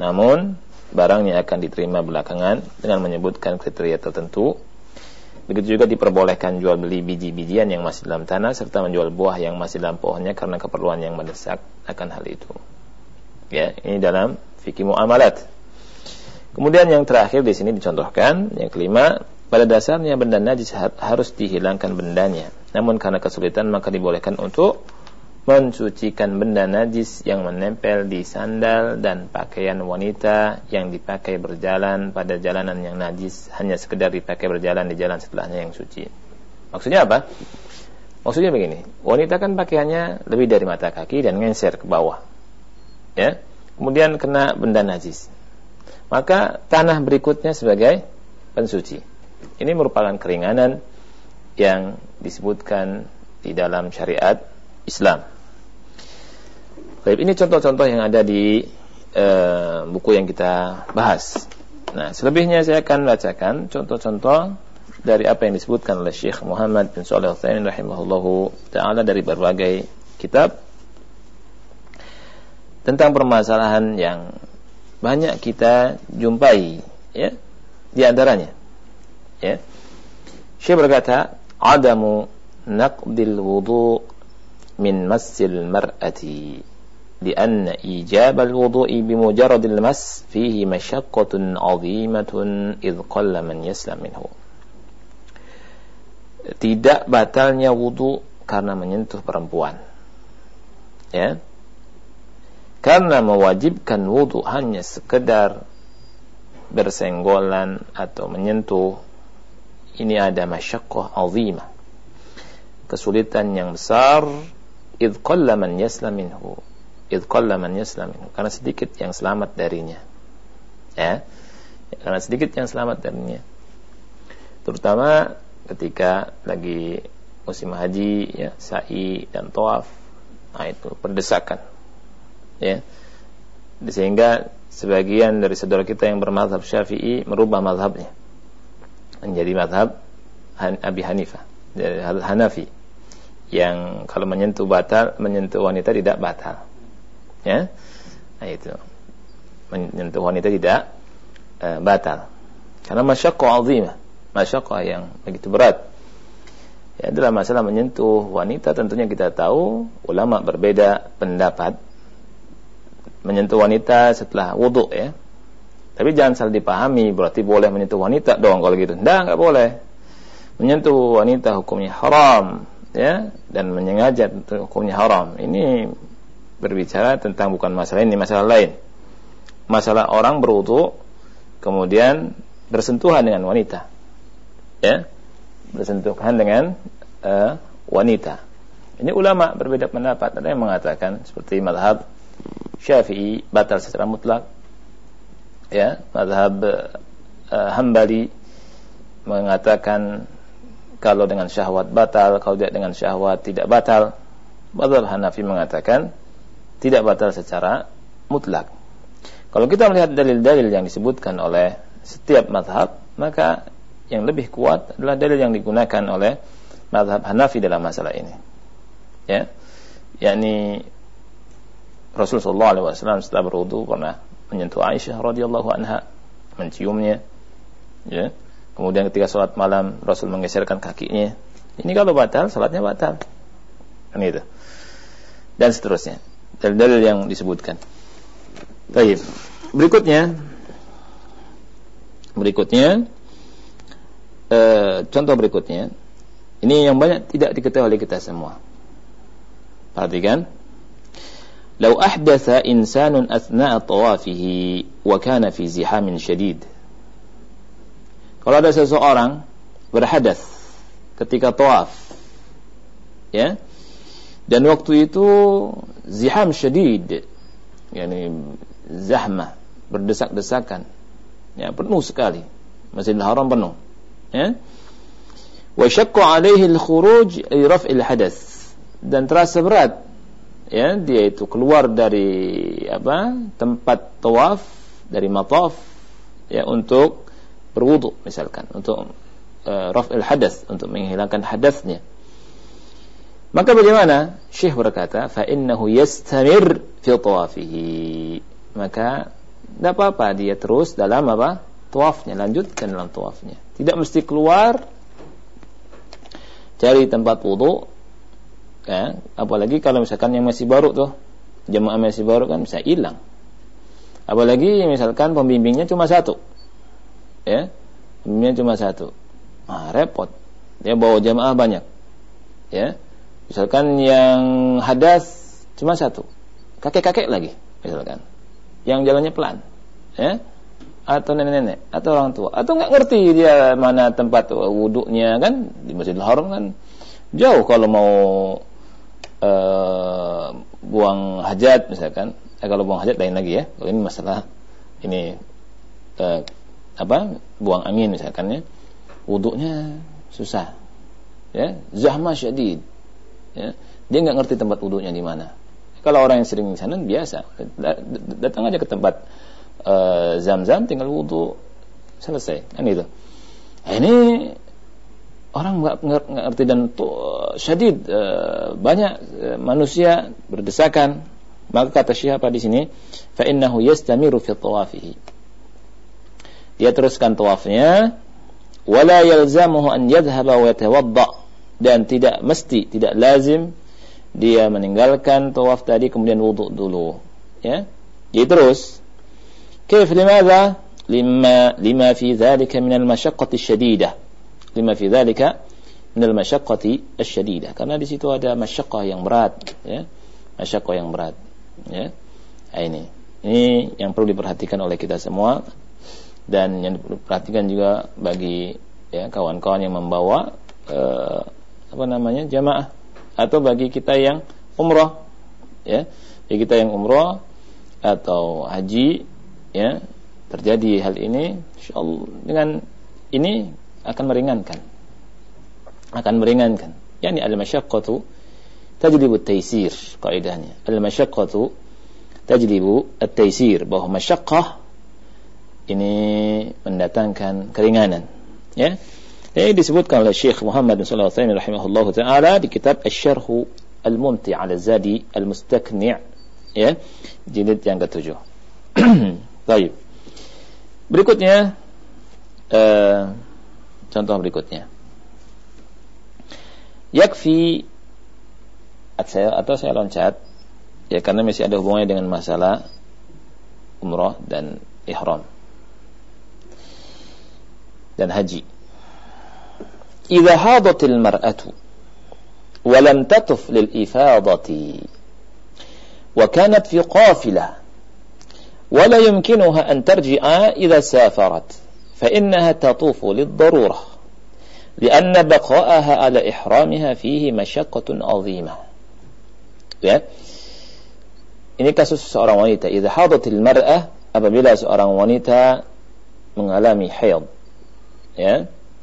Namun barangnya akan diterima belakangan dengan menyebutkan kriteria tertentu. Begitu juga diperbolehkan jual beli biji-bijian yang masih dalam tanah serta menjual buah yang masih dalam pohonnya karena keperluan yang mendesak akan hal itu. Ya, ini dalam fikih muamalat. Kemudian yang terakhir di sini dicontohkan, yang kelima, pada dasarnya benda najis harus dihilangkan bendanya. Namun karena kesulitan maka dibolehkan untuk mencucikan benda najis yang menempel di sandal dan pakaian wanita yang dipakai berjalan pada jalanan yang najis hanya sekedar dipakai berjalan di jalan setelahnya yang suci. Maksudnya apa? Maksudnya begini, wanita kan pakaiannya lebih dari mata kaki dan ngenser ke bawah. Ya. Kemudian kena benda najis maka tanah berikutnya sebagai pensuci. Ini merupakan keringanan yang disebutkan di dalam syariat Islam. Baik, ini contoh-contoh yang ada di uh, buku yang kita bahas. Nah, selebihnya saya akan bacakan contoh-contoh dari apa yang disebutkan oleh Syekh Muhammad bin Shalih Al-Utsaimin rahimahullahu taala dari berbagai kitab tentang permasalahan yang banyak kita jumpai ya di antaranya ya Syekh berkata adamu naqdil wudu min massil mar'ati لأن إيجاب الوضوء بمجرد المس فيه مشقة عظيمة إذ قل من يسلم منه tidak batalnya wudu karena menyentuh perempuan ya karena mewajibkan wudhu hanya sekedar bersenggolan atau menyentuh ini ada masyakkah azimah kesulitan yang besar id qalla man yaslam minhu. Id qalla man yaslam minhu. Karena sedikit yang selamat darinya. Ya. Karena sedikit yang selamat darinya. Terutama ketika lagi musim haji ya sa'i dan tawaf. Nah itu perdesakan. Ya. Sehingga sebagian dari saudara kita yang bermadhab syafi'i merubah madhabnya. Menjadi madhab Abi Hanifah. Dari Hanafi yang kalau menyentuh batal menyentuh wanita tidak batal. Ya? Nah itu. Menyentuh wanita tidak uh, batal. Karena masyaqqa azimah. Masyaqqa yang begitu berat. Ya adalah masalah menyentuh wanita tentunya kita tahu ulama berbeda pendapat menyentuh wanita setelah wudhu ya. Tapi jangan salah dipahami berarti boleh menyentuh wanita dong kalau gitu. Tidak, nggak boleh. Menyentuh wanita hukumnya haram, ya, dan menyengaja hukumnya haram. Ini berbicara tentang bukan masalah ini, masalah lain. Masalah orang berwudu kemudian bersentuhan dengan wanita. Ya. Bersentuhan dengan uh, wanita. Ini ulama berbeda pendapat. Ada yang mengatakan seperti madhab Syafi'i batal secara mutlak ya madhab uh, Hambali mengatakan kalau dengan syahwat batal kalau tidak dengan syahwat tidak batal madhab Hanafi mengatakan tidak batal secara mutlak kalau kita melihat dalil-dalil yang disebutkan oleh setiap madhab maka yang lebih kuat adalah dalil yang digunakan oleh madhab Hanafi dalam masalah ini ya yakni Rasulullah SAW setelah berwudu pernah menyentuh Aisyah radhiyallahu anha, menciumnya. Ya. Kemudian ketika sholat malam Rasul menggeserkan kakinya. Ini kalau batal, sholatnya batal. Kan itu. Dan seterusnya. Dalil-dalil yang disebutkan. Baik. Berikutnya. Berikutnya. E, contoh berikutnya. Ini yang banyak tidak diketahui oleh kita semua. Perhatikan. Lau biasa insanun athna'a tawafihi wa kana fi zihamin syadid kalau ada seseorang berhadas ketika tawaf ya dan waktu itu ziham syadid yakni zahmah berdesak-desakan ya penuh sekali Masjidil Haram penuh ya. Wa syaqqa alaihi al-khuruj raf'il hadas dan terasa berat ya dia itu keluar dari apa tempat tawaf dari mataf ya untuk berwudu misalkan untuk uh, raf'il hadas untuk menghilangkan hadasnya maka bagaimana? Syekh berkata fa innahu yastamir fi tawafihi. Maka tidak apa-apa dia terus dalam apa? Tawafnya lanjutkan dalam tawafnya. Tidak mesti keluar cari tempat wudu ya, apalagi kalau misalkan yang masih baru tuh jemaah masih baru kan bisa hilang. Apalagi misalkan pembimbingnya cuma satu ya? Pembimbingnya cuma satu. Nah, repot. Dia bawa jemaah banyak. Ya? Misalkan yang hadas cuma satu. Kakek-kakek lagi misalkan. Yang jalannya pelan. Ya? Atau nenek-nenek atau orang tua. Atau nggak ngerti dia mana tempat wuduknya kan? Di Masjidil Haram kan? Jauh kalau mau uh, buang hajat misalkan. Eh, kalau buang hajat lain lagi ya. Kalau ini masalah ini uh, apa? Buang angin misalkan ya. Wuduknya susah ya. Zahma syadid ya. Dia nggak ngerti tempat wuduknya di mana. Kalau orang yang sering di sana biasa. Datang aja ke tempat uh, zam-zam tinggal wudhu selesai. Kan itu nah, ini orang nggak ngerti dan syadid uh, banyak uh, manusia berdesakan. Maka kata siapa di sini? Fa innahu yastamiru fi tawafihi dia teruskan tawafnya. Wala yalzamuhu an yadhhaba wa yatawadda. Dan tidak mesti, tidak lazim dia meninggalkan tawaf tadi kemudian wudhu dulu. Ya. Jadi terus. kaif limadha? Lima lima fi dhalika min al-mashaqqati syadidah. Lima fi dhalika min al-mashaqqati syadidah. Karena di situ ada masyaqqah yang berat, ya. Masyaqqah yang berat, ya. Nah, ini. Ini yang perlu diperhatikan oleh kita semua dan yang diperhatikan juga bagi ya kawan-kawan yang membawa eh, apa namanya jamaah. Atau bagi kita yang umroh ya. Bagi kita yang umroh atau haji ya terjadi hal ini insyaallah dengan ini akan meringankan. Akan meringankan. Yakni al-masyaqqatu tajlibu at-taysir kaidahnya. Al-masyaqqatu tajlibu at-taysir bahwa masyaqqah ini mendatangkan keringanan ya Ini disebutkan oleh Syekh Muhammad bin Shalih Al-Utsaimin rahimahullah taala di kitab Asy-Syarh Al-Mumti' 'ala Zadi Al-Mustakni' ya, jilid yang ketujuh. Baik. Berikutnya uh, contoh berikutnya. Yakfi atau saya loncat ya karena masih ada hubungannya dengan masalah umrah dan ihram dan haji. إذا هاضت المرأة ولم تطف للإفاضة وكانت في قافلة ولا يمكنها أن ترجع إذا سافرت فإنها تطوف للضرورة لأن بقاءها على إحرامها فيه مشقة عظيمة. ya ini kasus seorang wanita. Idza hadatil mar'ah apabila seorang wanita mengalami haid. Ya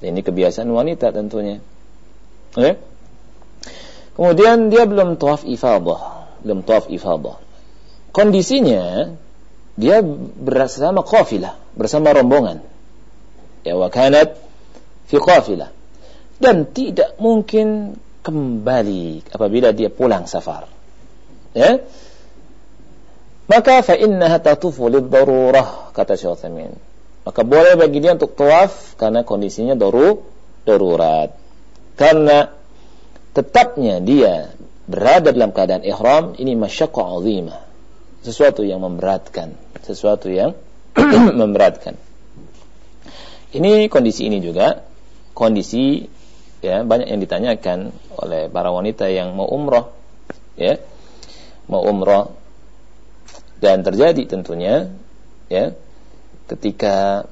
ini kebiasaan wanita tentunya ya kemudian dia belum tawaf ifadah belum tawaf ifadah kondisinya dia bersama qafilah bersama rombongan ya wa kanat fi qafilah dan tidak mungkin kembali apabila dia pulang safar. Ya? Maka fa innaha tatufu darurah kata Utsaimin. Maka boleh bagi dia untuk tawaf karena kondisinya daru darurat. Karena tetapnya dia berada dalam keadaan ihram ini masyaqqa azimah. Sesuatu yang memberatkan, sesuatu yang memberatkan. Ini kondisi ini juga kondisi ya banyak yang ditanyakan oleh para wanita yang mau umroh ya mau umroh dan terjadi tentunya ya ketika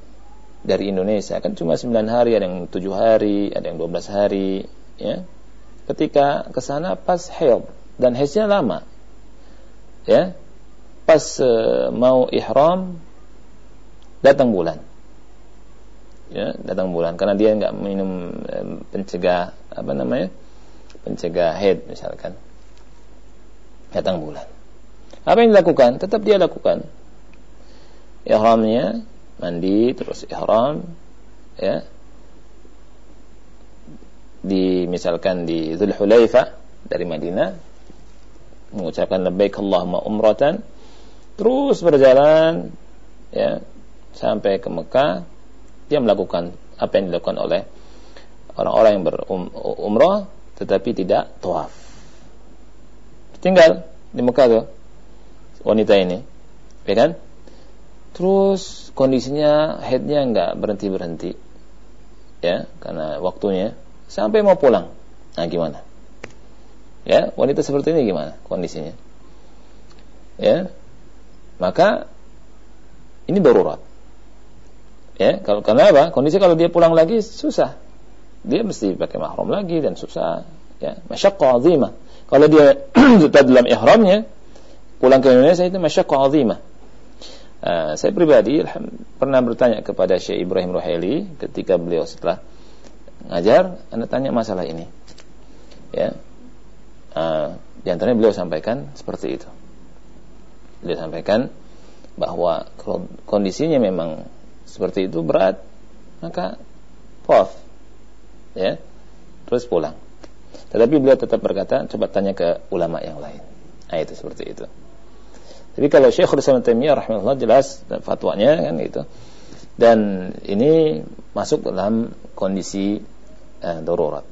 dari Indonesia kan cuma 9 hari ada yang 7 hari ada yang 12 hari ya. Ketika ke sana pas haid dan haidnya lama ya. Pas uh, mau ihram datang bulan ya datang bulan. Karena dia nggak minum pencegah apa namanya pencegah head misalkan. Datang bulan. Apa yang dilakukan? Tetap dia lakukan ihramnya mandi terus ihram ya di misalkan di Zulhulaifah dari Madinah mengucapkan labbaik Allahumma umratan terus berjalan ya sampai ke Mekah dia melakukan apa yang dilakukan oleh orang-orang yang berumrah tetapi tidak tawaf. Tinggal di Mekah tuh wanita ini, ya kan? Terus kondisinya headnya nggak berhenti berhenti, ya, karena waktunya sampai mau pulang. Nah gimana? Ya, wanita seperti ini gimana kondisinya? Ya, maka ini darurat. Ya, kalau karena apa? Kondisi kalau dia pulang lagi susah. Dia mesti pakai mahram lagi dan susah. Ya, masyaqqa azimah. Kalau dia tetap dalam ihramnya, pulang ke Indonesia itu masyaqqa azimah. Uh, saya pribadi pernah bertanya kepada Syekh Ibrahim Ruhaili ketika beliau setelah ngajar, anda tanya masalah ini. Ya, uh, di antaranya beliau sampaikan seperti itu. Beliau sampaikan bahwa kondisinya memang seperti itu berat maka pause ya terus pulang tetapi beliau tetap berkata coba tanya ke ulama yang lain nah itu seperti itu tapi kalau Syekhul Islam Taimiyah rahimahullah jelas fatwanya kan itu dan ini masuk dalam kondisi eh, darurat.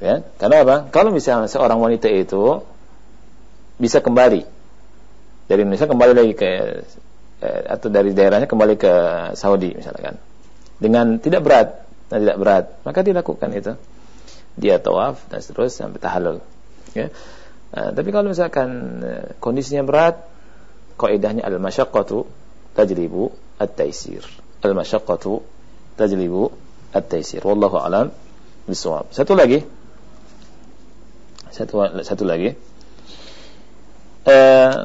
Ya karena apa? Kalau misalnya seorang wanita itu bisa kembali dari Indonesia kembali lagi ke eh, atau dari daerahnya kembali ke Saudi misalkan. Dengan tidak berat dan tidak berat maka dilakukan itu. Dia tawaf dan seterusnya sampai tahallul. Ya. Uh, tapi kalau misalkan uh, kondisinya berat kaidahnya al masyaqqatu tajlibu at-taisir al masyaqqatu tajlibu at-taisir wallahu alam bisawab satu lagi satu satu lagi uh,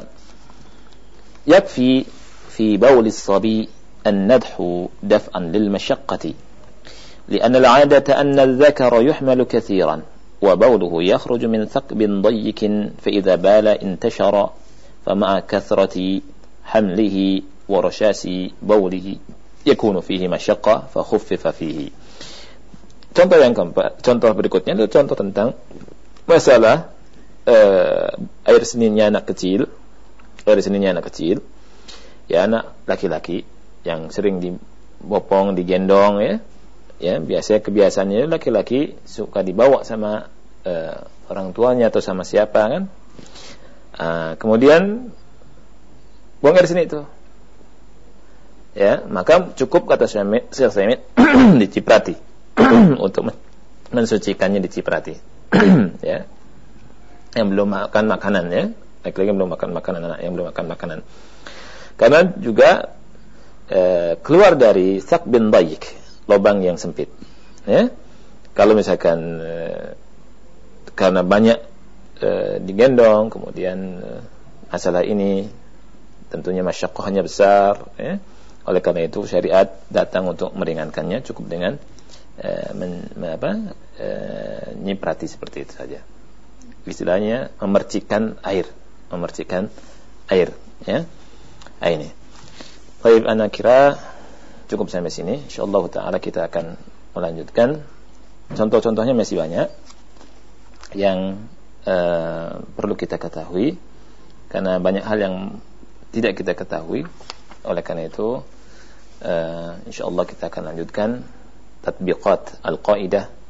yakfi في بول الصبي الندح دفعا للمشقة لأن العادة أن الذكر يحمل كثيرا وبوله يخرج من ثقب ضيق فإذا بال انتشر فمع كثرة حمله ورشاس بوله يكون فيه مشقة فخفف فيه contoh yang keempat, contoh berikutnya itu contoh tentang masalah uh, air seninya anak kecil, air seninya anak kecil, ya anak laki-laki yang sering dibopong, digendong ya, ya biasanya kebiasaannya laki-laki suka dibawa sama uh, orang tuanya atau sama siapa kan, Uh, kemudian buang air sini itu, ya maka cukup kata Syekh diciprati. Untuk mensucikannya diciprati. Ya. Yang belum makan makanan ya. Laki-laki belum makan makanan anak yang belum makan makanan. Karena juga eh, keluar dari sak bin baik lubang yang sempit. Ya. Kalau misalkan eh, karena banyak eh, digendong kemudian eh, masalah ini tentunya masyakohnya besar ya. Oleh karena itu syariat datang untuk meringankannya cukup dengan eh, men, apa, eh, nyiprati seperti itu saja. Istilahnya memercikan air memercikan air ya nah, ini. Baik anak kira cukup sampai sini. Insyaallah taala kita akan melanjutkan. Contoh-contohnya masih banyak. Yang uh, perlu kita ketahui karena banyak hal yang tidak kita ketahui. Oleh karena itu uh, insyaallah kita akan lanjutkan tatbiqat al-qaidah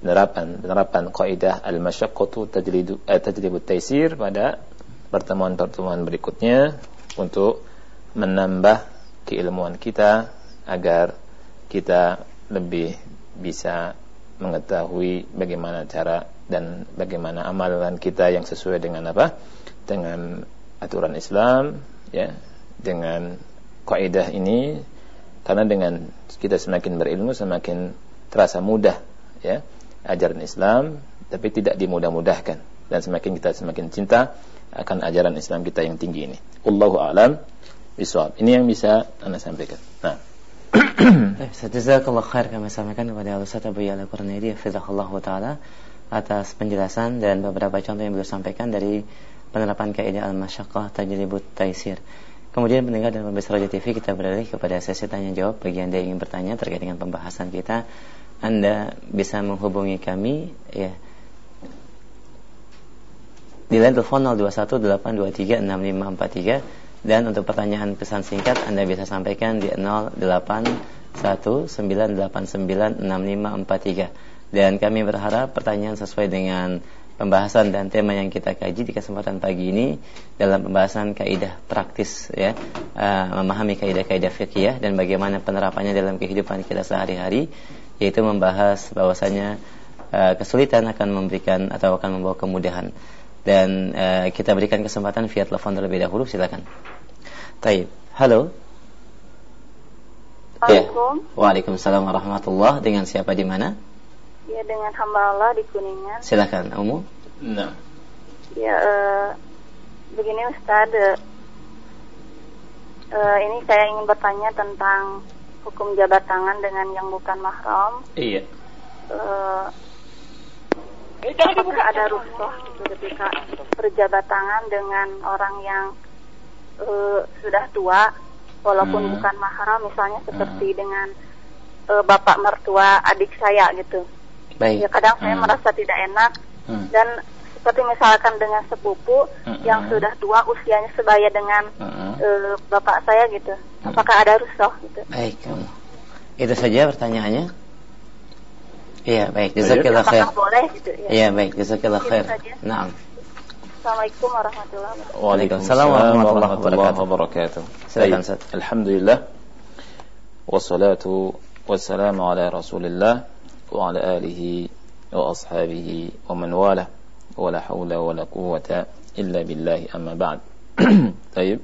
penerapan penerapan kaidah al-masyaqqatu tajlidu eh, tajlibu taisir pada pertemuan-pertemuan berikutnya untuk menambah keilmuan kita agar kita lebih bisa mengetahui bagaimana cara dan bagaimana amalan kita yang sesuai dengan apa dengan aturan Islam ya dengan kaidah ini karena dengan kita semakin berilmu semakin terasa mudah ya ajaran Islam tapi tidak dimudah-mudahkan dan semakin kita semakin cinta akan ajaran Islam kita yang tinggi ini. Allahu a'lam bishawab. Ini yang bisa Anda sampaikan. Nah. Jazakallah khair kami sampaikan kepada Ustaz Abu Yala Qurnaidi Fizahullah Ta'ala atas penjelasan dan beberapa contoh yang beliau sampaikan dari penerapan kaidah al-masyaqqah tajribut taisir. Kemudian pendengar dan pemirsa Radio TV kita beralih kepada sesi tanya jawab. Bagi Anda yang ingin bertanya terkait dengan pembahasan kita anda bisa menghubungi kami ya di line telepon 0218236543 dan untuk pertanyaan pesan singkat Anda bisa sampaikan di 0819896543 dan kami berharap pertanyaan sesuai dengan pembahasan dan tema yang kita kaji di kesempatan pagi ini dalam pembahasan kaidah praktis ya uh, memahami kaidah-kaidah fikih dan bagaimana penerapannya dalam kehidupan kita sehari-hari yaitu membahas bahwasanya uh, kesulitan akan memberikan atau akan membawa kemudahan dan uh, kita berikan kesempatan via telepon terlebih dahulu silakan. Taib. Halo. Assalamualaikum. Ya. Waalaikumsalam warahmatullah. Dengan siapa di mana? Ya dengan hamba Allah di Kuningan. Silakan, Umu. Nah. Ya uh, begini Ustaz. Uh, ini saya ingin bertanya tentang hukum jabat tangan dengan yang bukan mahram. Iya. Uh, apakah ada rusuh gitu ketika berjabat tangan dengan orang yang uh, sudah tua, walaupun hmm. bukan mahram, misalnya seperti hmm. dengan uh, bapak mertua adik saya gitu. Baik. Ya kadang hmm. saya merasa tidak enak hmm. dan seperti misalkan dengan sepupu hmm. yang sudah tua usianya sebaya dengan hmm. uh, bapak saya gitu. Apakah ada rusuh gitu? Baik, kamu. Itu saja pertanyaannya. Iya, baik. Jazakallah khair. boleh gitu ya? Iya, baik. Jazakallah khair. Naam. Assalamualaikum warahmatullahi wabarakatuh. Waalaikumsalam warahmatullahi wabarakatuh. Silakan Ustaz. Alhamdulillah. Wassalatu wassalamu ala Rasulillah wa ala alihi wa ashabihi wa man wala. Wa la hawla wa la quwwata illa billahi amma ba'd. Baik.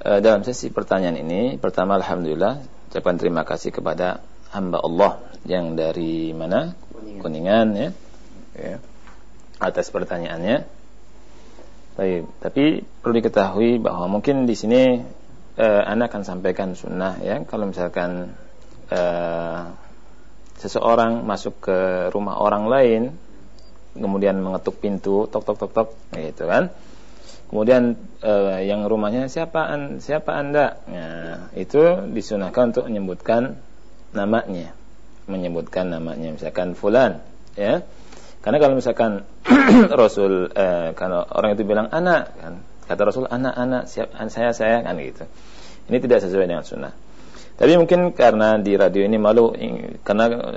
Eh, dalam sesi pertanyaan ini pertama alhamdulillah ucapan terima kasih kepada hamba Allah yang dari mana kuningan, kuningan ya. ya atas pertanyaannya Baik, tapi perlu diketahui bahwa mungkin di sini eh, anda akan sampaikan sunnah ya kalau misalkan eh, seseorang masuk ke rumah orang lain kemudian mengetuk pintu tok tok tok tok gitu kan Kemudian uh, yang rumahnya siapa an, siapa anda? Nah, itu disunahkan untuk menyebutkan namanya. menyebutkan namanya misalkan fulan ya karena kalau misalkan Rasul eh, kalau orang itu bilang anak kan kata Rasul anak anak siap saya saya kan gitu ini tidak sesuai dengan sunnah tapi mungkin karena di radio ini malu karena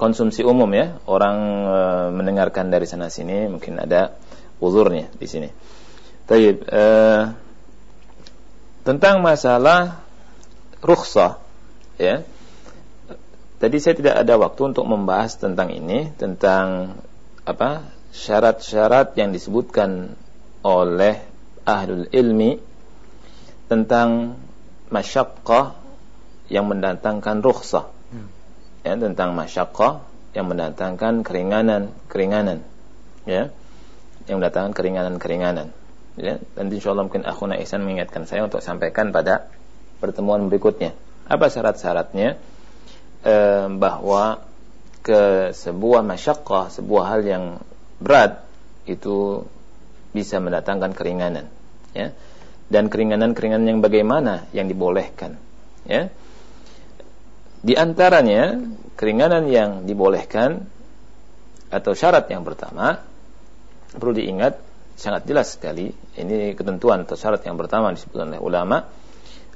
konsumsi umum ya orang e, mendengarkan dari sana sini mungkin ada uzurnya di sini. Tapi e, tentang masalah rukhsah ya. Tadi saya tidak ada waktu untuk membahas tentang ini tentang apa syarat-syarat yang disebutkan oleh ahlul ilmi tentang masyaqqah yang mendatangkan rukhsah. Hmm. ya tentang masyaqqah yang mendatangkan keringanan-keringanan ya yang mendatangkan keringanan-keringanan. Ya dan insyaallah mungkin akhuna Ihsan mengingatkan saya untuk sampaikan pada pertemuan berikutnya. Apa syarat-syaratnya? E, bahwa ke sebuah masyaqqah sebuah hal yang berat itu bisa mendatangkan keringanan. Ya dan keringanan-keringanan yang bagaimana yang dibolehkan. Ya di antaranya keringanan yang dibolehkan atau syarat yang pertama perlu diingat sangat jelas sekali ini ketentuan atau syarat yang pertama disebutkan oleh ulama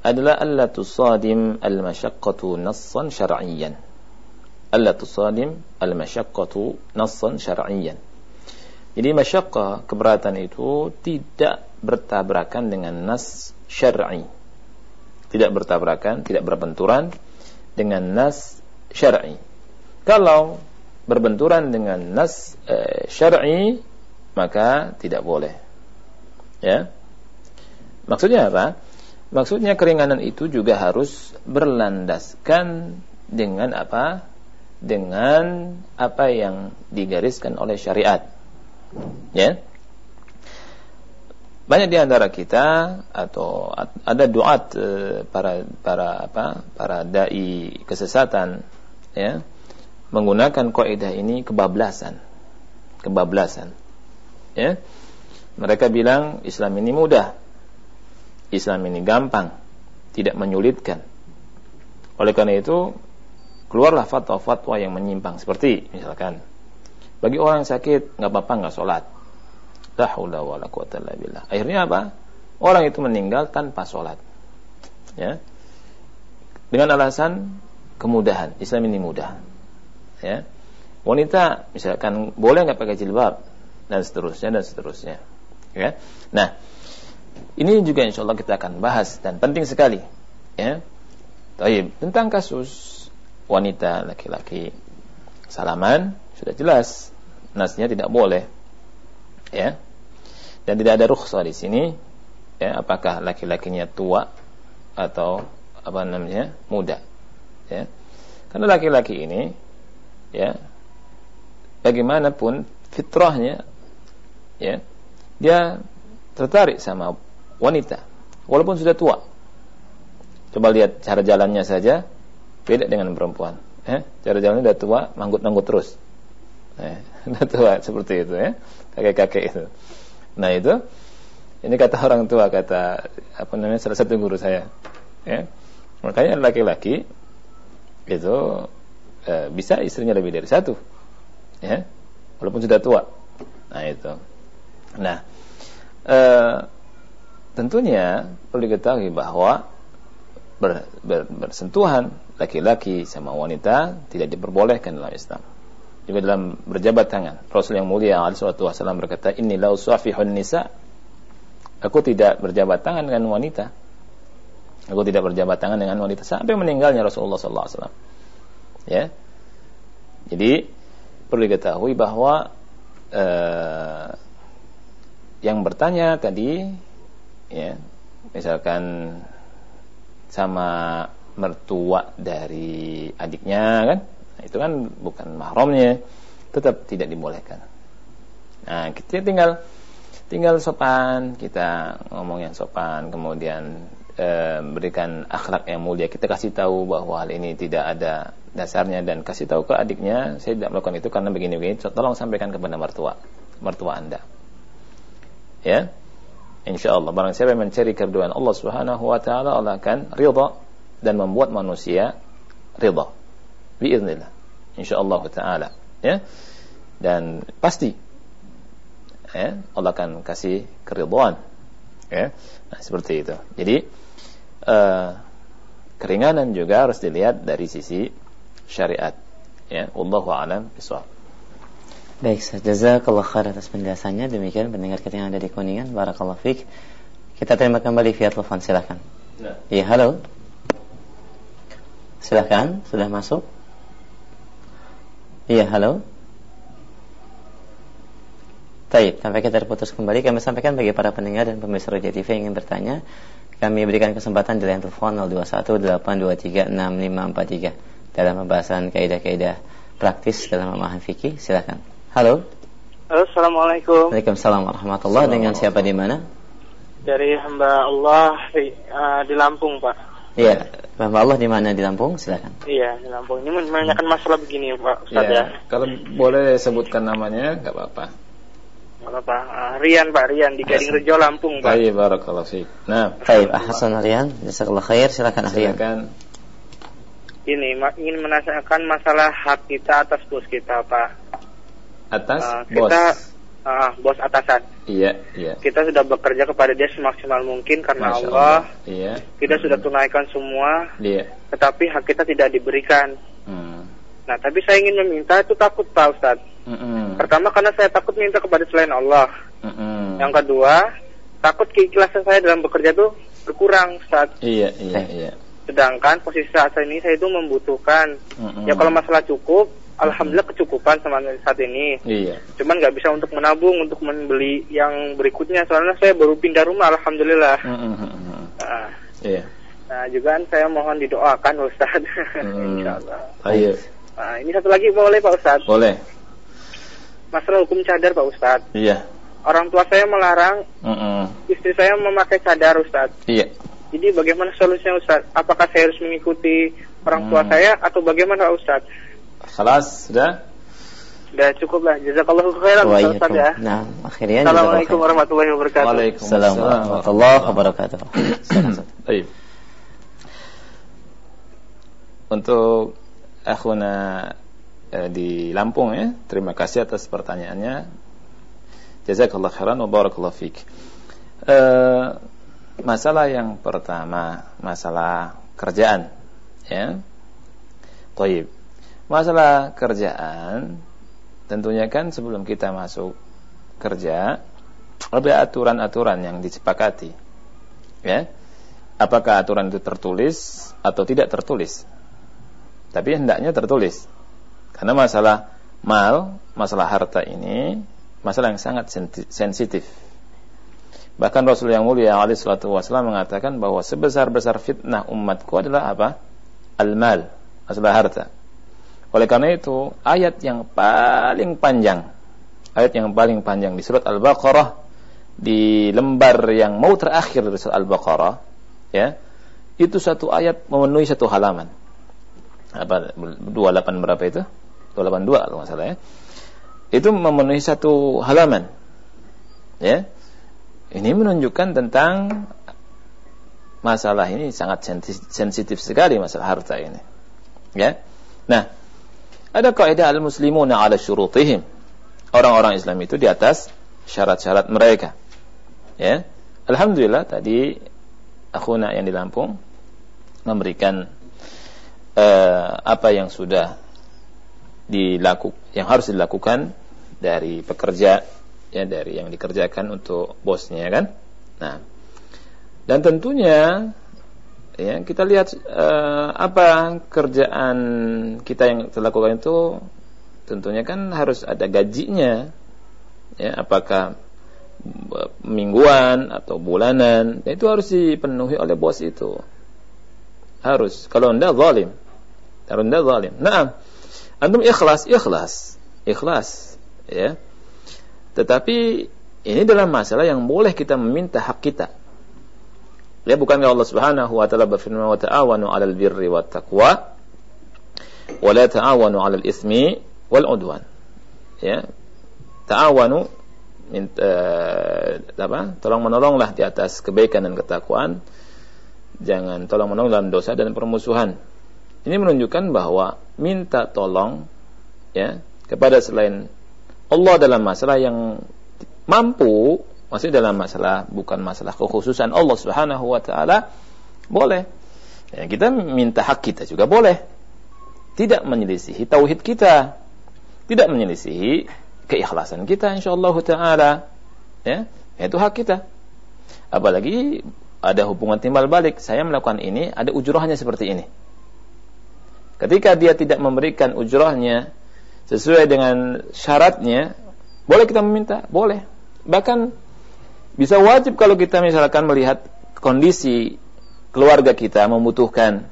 adalah alla tusadim al-masyaqqatu nassan syar'iyyan. Alla tusadim al-masyaqqatu nassan syar'iyyan. Jadi masyaqqah keberatan itu tidak bertabrakan dengan nas syar'i. Tidak bertabrakan tidak berbenturan dengan nas syar'i. Kalau berbenturan dengan nas e, syar'i maka tidak boleh. Ya. Maksudnya apa? Maksudnya keringanan itu juga harus berlandaskan dengan apa? Dengan apa yang digariskan oleh syariat. Ya banyak di antara kita atau ada doa eh, para para apa para dai kesesatan ya menggunakan kaidah ini kebablasan kebablasan ya. Mereka bilang Islam ini mudah Islam ini gampang tidak menyulitkan. Oleh karena itu keluarlah fatwa-fatwa yang menyimpang seperti misalkan bagi orang sakit nggak apa-apa nggak sholat La wala quwata. Akhirnya apa? Orang itu meninggal tanpa sholat. Ya. Dengan alasan kemudahan. Islam ini mudah. Ya. Wanita misalkan boleh nggak pakai jilbab dan seterusnya dan seterusnya. Ya. Nah, ini juga insya Allah kita akan bahas dan penting sekali. Ya. Taib. Tentang kasus wanita laki-laki salaman sudah jelas nasnya tidak boleh ya. Dan tidak ada rukhsah di sini. Ya apakah laki-lakinya tua atau apa namanya muda. Ya. Karena laki-laki ini ya bagaimanapun fitrahnya ya dia tertarik sama wanita walaupun sudah tua. Coba lihat cara jalannya saja beda dengan perempuan. Ya cara jalannya udah tua manggut-manggut terus. Ya, udah tua seperti itu ya kakek-kakek itu Nah itu ini kata orang tua kata apa namanya salah satu guru saya. Ya. Makanya laki-laki itu e, bisa istrinya lebih dari satu, ya, walaupun sudah tua. Nah itu. Nah e, tentunya perlu diketahui bahwa ber, ber, bersentuhan laki-laki sama wanita tidak diperbolehkan dalam Islam juga dalam berjabat tangan. Rasul yang mulia alaihi wasallam berkata, "Inni la usafihun nisa." Aku tidak berjabat tangan dengan wanita. Aku tidak berjabat tangan dengan wanita sampai meninggalnya Rasulullah sallallahu alaihi wasallam. Ya. Jadi perlu diketahui bahwa uh, yang bertanya tadi ya, misalkan sama mertua dari adiknya kan Nah, itu kan bukan mahramnya, tetap tidak dibolehkan. Nah, kita tinggal tinggal sopan, kita ngomong yang sopan, kemudian e, berikan akhlak yang mulia. Kita kasih tahu bahwa hal ini tidak ada dasarnya dan kasih tahu ke adiknya, saya tidak melakukan itu karena begini-begini. Tolong sampaikan kepada mertua, mertua Anda. Ya. Insya Allah barang siapa yang mencari keriduan Allah Subhanahu wa taala Allah akan ridha dan membuat manusia ridha biiznillah insyaallah taala ya dan pasti ya Allah akan kasih keridhaan ya nah, seperti itu jadi uh, keringanan juga harus dilihat dari sisi syariat ya wallahu alam bisawab Baik, jazakallah khair atas penjelasannya. Demikian pendengar kita yang ada di Kuningan. Barakallah fiqh. Kita terima kembali via telepon, silahkan. Nah. Iya, halo. Silahkan, sudah masuk. Iya, halo. Baik, sampai kita terputus kembali, kami sampaikan bagi para pendengar dan pemirsa Roja TV yang ingin bertanya, kami berikan kesempatan di line telepon 0218236543 dalam pembahasan kaidah-kaidah praktis dalam memahami fikih. Silakan. Halo. Halo, Assalamualaikum. Waalaikumsalam warahmatullahi Dengan siapa di mana? Dari hamba Allah di, uh, di Lampung, Pak. Iya, hamba Allah di mana di Lampung? Silakan. Iya, di Lampung. Ini menanyakan masalah begini, Pak Ustaz ya. ya. Kalau boleh sebutkan namanya, nggak apa-apa. Nggak apa uh, Rian, Pak Rian di Gading Rejo, Lampung, Pak. Baik, barakallahu fiik. Nah, baik, Hasan Rian, jazakallah khair, silakan Rian. Silakan. Ini ingin menanyakan masalah hak kita atas bos kita, Pak atas uh, bos. Kita uh, bos atasan. Iya, iya. Kita sudah bekerja kepada dia semaksimal mungkin karena Masya Allah. Allah. Iya. Kita sudah tunaikan semua. Iya. Tetapi hak kita tidak diberikan. Hmm. Nah, tapi saya ingin meminta itu takut Pak Ustaz. Mm -mm. Pertama karena saya takut minta kepada selain Allah. Mm -mm. Yang kedua, takut keikhlasan saya dalam bekerja itu berkurang Ustaz. Iya, iya, iya. Sedangkan posisi saat ini saya itu membutuhkan. Mm -mm. Ya kalau masalah cukup, alhamdulillah kecukupan sama saat ini. Iya. Cuman nggak bisa untuk menabung untuk membeli yang berikutnya soalnya saya baru pindah rumah alhamdulillah. Mm -hmm. nah, iya. Nah juga saya mohon didoakan Ustaz. Mm. Insyaallah. Ayo. Nah, ini satu lagi boleh Pak Ustaz? Boleh. Masalah hukum cadar Pak Ustaz. Iya. Orang tua saya melarang mm -mm. istri saya memakai cadar Ustaz. Iya. Jadi bagaimana solusinya Ustaz? Apakah saya harus mengikuti orang tua mm. saya atau bagaimana Ustaz? Khalas, sudah? Sudah cukup lah. Jazakallahu khairan Ustaz ya. Nah, akhirnya Assalamualaikum warahmatullahi wabarakatuh. Waalaikumsalam warahmatullahi wabarakatuh. Baik. Untuk akhuna eh, di Lampung ya, terima kasih atas pertanyaannya. Jazakallah khairan wa barakallahu fiik. Eh, masalah yang pertama, masalah kerjaan ya. Taib. Masalah kerjaan tentunya kan sebelum kita masuk kerja ada aturan-aturan yang disepakati. Ya. Apakah aturan itu tertulis atau tidak tertulis? Tapi hendaknya tertulis. Karena masalah mal, masalah harta ini masalah yang sangat sensitif. Bahkan Rasul yang mulia alaihi salatu wasallam mengatakan bahwa sebesar-besar fitnah umatku adalah apa? Al-mal, masalah harta. Oleh karena itu, ayat yang paling panjang, ayat yang paling panjang di surat Al-Baqarah di lembar yang mau terakhir dari surat Al-Baqarah, ya, itu satu ayat memenuhi satu halaman. Apa 28 berapa itu? 282 kalau nggak salah ya. Itu memenuhi satu halaman. Ya. Ini menunjukkan tentang masalah ini sangat sensitif sekali masalah harta ini. Ya. Nah, ada kaidah al-muslimuna ala syurutihim. Orang-orang Islam itu di atas syarat-syarat mereka. Ya. Alhamdulillah tadi akhuna yang di Lampung memberikan uh, apa yang sudah dilakukan yang harus dilakukan dari pekerja ya dari yang dikerjakan untuk bosnya kan. Nah, dan tentunya ya kita lihat uh, apa kerjaan kita yang terlakukan itu tentunya kan harus ada gajinya. Ya apakah mingguan atau bulanan itu harus dipenuhi oleh bos itu. Harus kalau anda zalim. Kalau anda zalim. Nah antum ikhlas ikhlas. Ikhlas ya. Tetapi ini dalam masalah yang boleh kita meminta hak kita Ya bukankah Allah Subhanahu wa taala berfirman wa ta'awanu 'alal birri wat taqwa wa la ta'awanu 'alal itsmi wal 'udwan. Ya. Ta'awanu minta uh, apa? Tolong menolonglah di atas kebaikan dan ketakwaan. Jangan tolong menolong dalam dosa dan permusuhan. Ini menunjukkan bahwa minta tolong ya kepada selain Allah dalam masalah yang mampu, masih dalam masalah bukan masalah kekhususan Allah Subhanahu wa taala, boleh. Ya, kita minta hak kita juga boleh. Tidak menyelisihi tauhid kita. Tidak menyelisihi keikhlasan kita insyaallah taala. Ya, itu hak kita. Apalagi ada hubungan timbal balik, saya melakukan ini ada ujurahnya seperti ini. Ketika dia tidak memberikan ujurahnya sesuai dengan syaratnya, boleh kita meminta, boleh. Bahkan bisa wajib kalau kita misalkan melihat kondisi keluarga kita membutuhkan.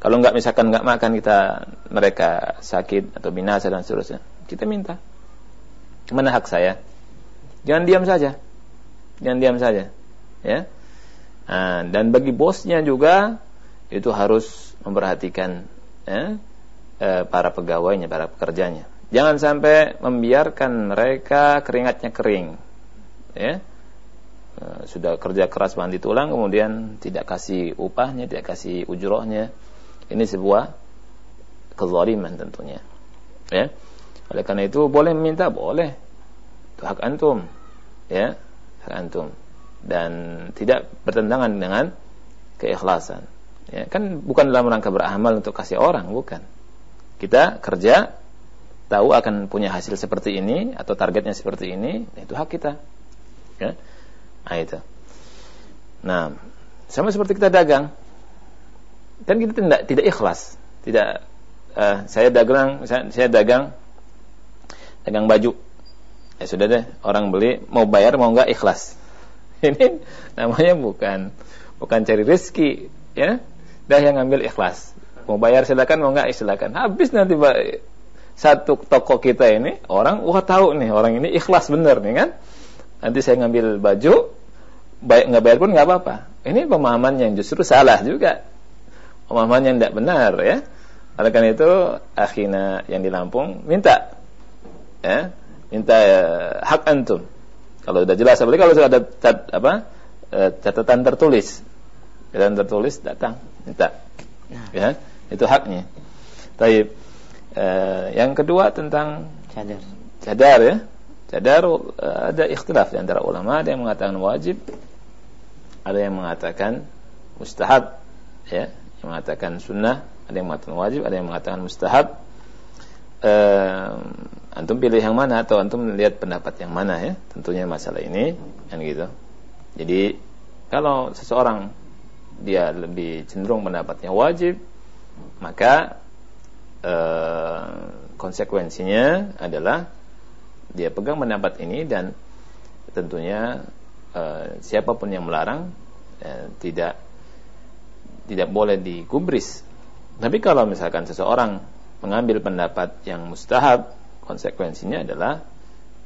Kalau nggak misalkan nggak makan kita mereka sakit atau binasa dan seterusnya, kita minta. Mana hak saya? Jangan diam saja. Jangan diam saja. Ya. Nah, dan bagi bosnya juga itu harus memperhatikan ya, eh, para pegawainya, para pekerjanya. Jangan sampai membiarkan mereka keringatnya kering. Ya. Eh, sudah kerja keras mandi tulang kemudian tidak kasih upahnya, tidak kasih ujrohnya. Ini sebuah kezaliman tentunya. Ya. Oleh karena itu boleh meminta, boleh. Itu hak antum. Ya, hak antum. Dan tidak bertentangan dengan keikhlasan. Ya, kan bukan dalam rangka beramal untuk kasih orang, bukan. Kita kerja tahu akan punya hasil seperti ini atau targetnya seperti ini, itu hak kita. Ya. Nah, itu. Nah, sama seperti kita dagang. Kan kita tidak tidak ikhlas. Tidak uh, saya dagang saya, saya dagang dagang baju. Ya sudah deh, orang beli mau bayar mau enggak ikhlas. Ini namanya bukan bukan cari rezeki, ya dah yang ngambil ikhlas mau bayar silakan mau nggak silakan habis nanti satu toko kita ini orang wah tahu nih orang ini ikhlas bener nih kan nanti saya ngambil baju baik nggak bayar pun nggak apa-apa ini pemahaman yang justru salah juga pemahaman yang tidak benar ya oleh karena itu akhirnya yang di Lampung minta ya minta ya, hak antum kalau sudah jelas apalagi kalau sudah ada cat, apa eh, catatan tertulis catatan tertulis datang minta. Nah. Ya, itu haknya. Tapi eh, yang kedua tentang cadar. Cadar ya. Cadar eh, ada ikhtilaf di antara ulama, ada yang mengatakan wajib, ada yang mengatakan mustahab, ya, yang mengatakan sunnah, ada yang mengatakan wajib, ada yang mengatakan mustahab. Antum pilih yang mana atau antum lihat pendapat yang mana ya tentunya masalah ini kan gitu jadi kalau seseorang dia lebih cenderung mendapatnya wajib, maka konsekuensinya adalah dia pegang pendapat ini dan tentunya eh, siapa pun yang melarang eh, tidak tidak boleh digubris. Tapi kalau misalkan seseorang mengambil pendapat yang mustahab, konsekuensinya adalah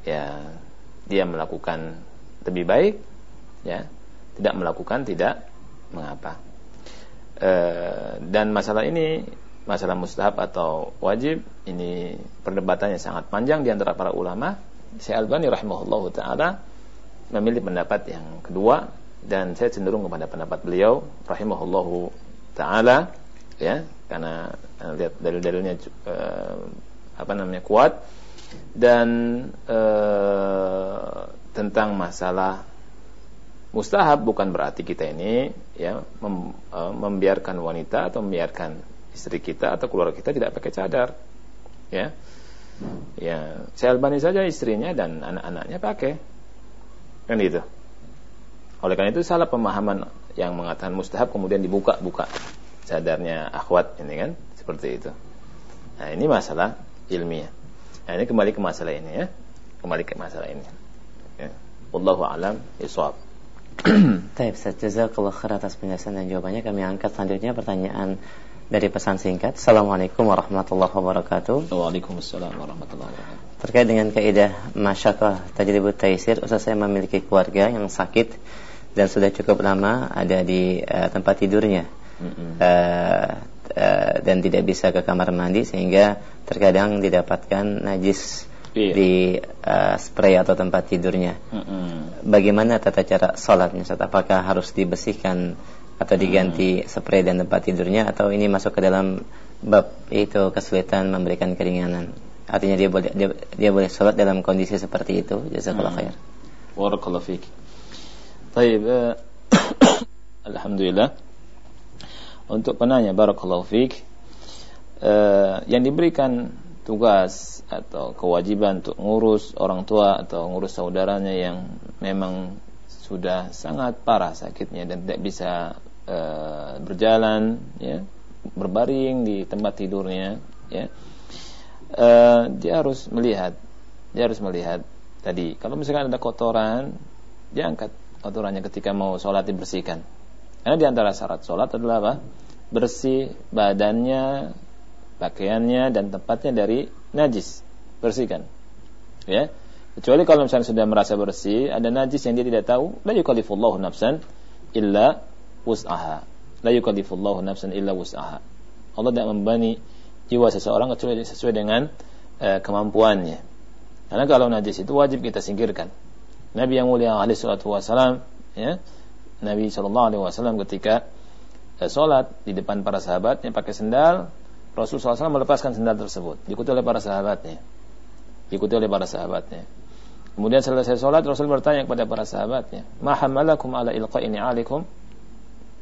ya dia melakukan lebih baik, ya tidak melakukan tidak mengapa. E, dan masalah ini, masalah mustahab atau wajib, ini perdebatannya sangat panjang di antara para ulama. Syekh Albani rahimahullah taala memilih pendapat yang kedua dan saya cenderung kepada pendapat beliau rahimahullah taala ya karena eh, lihat dalil-dalilnya e, apa namanya kuat dan e, tentang masalah mustahab bukan berarti kita ini ya mem, uh, membiarkan wanita atau membiarkan istri kita atau keluarga kita tidak pakai cadar ya. Ya saya albani saja istrinya dan anak-anaknya pakai kan itu oleh karena itu salah pemahaman yang mengatakan mustahab kemudian dibuka-buka cadarnya akhwat ini kan seperti itu nah ini masalah ilmiah nah ini kembali ke masalah ini ya kembali ke masalah ini ya. Wallahu alam iswab Baik, Ustaz Jazakallah khair atas penjelasan dan jawabannya. Kami angkat selanjutnya pertanyaan dari pesan singkat. Assalamualaikum warahmatullahi wabarakatuh. Waalaikumsalam warahmatullahi wabarakatuh. Terkait dengan kaidah masyakah tajribut taisir, Ustaz saya memiliki keluarga yang sakit dan sudah cukup lama ada di uh, tempat tidurnya. Mm -hmm. uh, uh, dan tidak bisa ke kamar mandi sehingga terkadang didapatkan najis iya. di uh, spray atau tempat tidurnya. Mm-hmm. Bagaimana tata cara sholatnya? Ustaz? Apakah harus dibersihkan atau diganti mm-hmm. spray dan tempat tidurnya atau ini masuk ke dalam bab itu kesulitan memberikan keringanan? Artinya dia boleh dia, dia boleh sholat dalam kondisi seperti itu. Jazakallah hmm. khair. Barakallahu fiik Baik, uh, alhamdulillah. Untuk penanya barakallahu fiik uh, yang diberikan tugas atau kewajiban untuk ngurus orang tua atau ngurus saudaranya yang memang sudah sangat parah sakitnya dan tidak bisa uh, berjalan ya berbaring di tempat tidurnya ya uh, dia harus melihat. Dia harus melihat tadi. Kalau misalkan ada kotoran dia angkat kotorannya ketika mau sholat dibersihkan. Karena di antara syarat sholat adalah apa? Bersih badannya pakaiannya dan tempatnya dari najis. Bersihkan. Ya. Kecuali kalau misalnya sudah merasa bersih ada najis yang dia tidak tahu la yukallifullahu nafsan illa wus'aha. La yukallifullahu nafsan illa wus'aha. Allah tidak membani jiwa seseorang kecuali sesuai dengan uh, kemampuannya. Karena kalau najis itu wajib kita singkirkan. Nabi yang mulia alaihi salatu ya Nabi sallallahu alaihi wasallam ketika uh, salat di depan para sahabatnya pakai sendal Rasul SAW melepaskan sendal tersebut. Diikuti oleh para sahabatnya. Diikuti oleh para sahabatnya. Kemudian selesai sholat Rasul bertanya kepada para sahabatnya ma hamalakum ala ilqa'ini alikum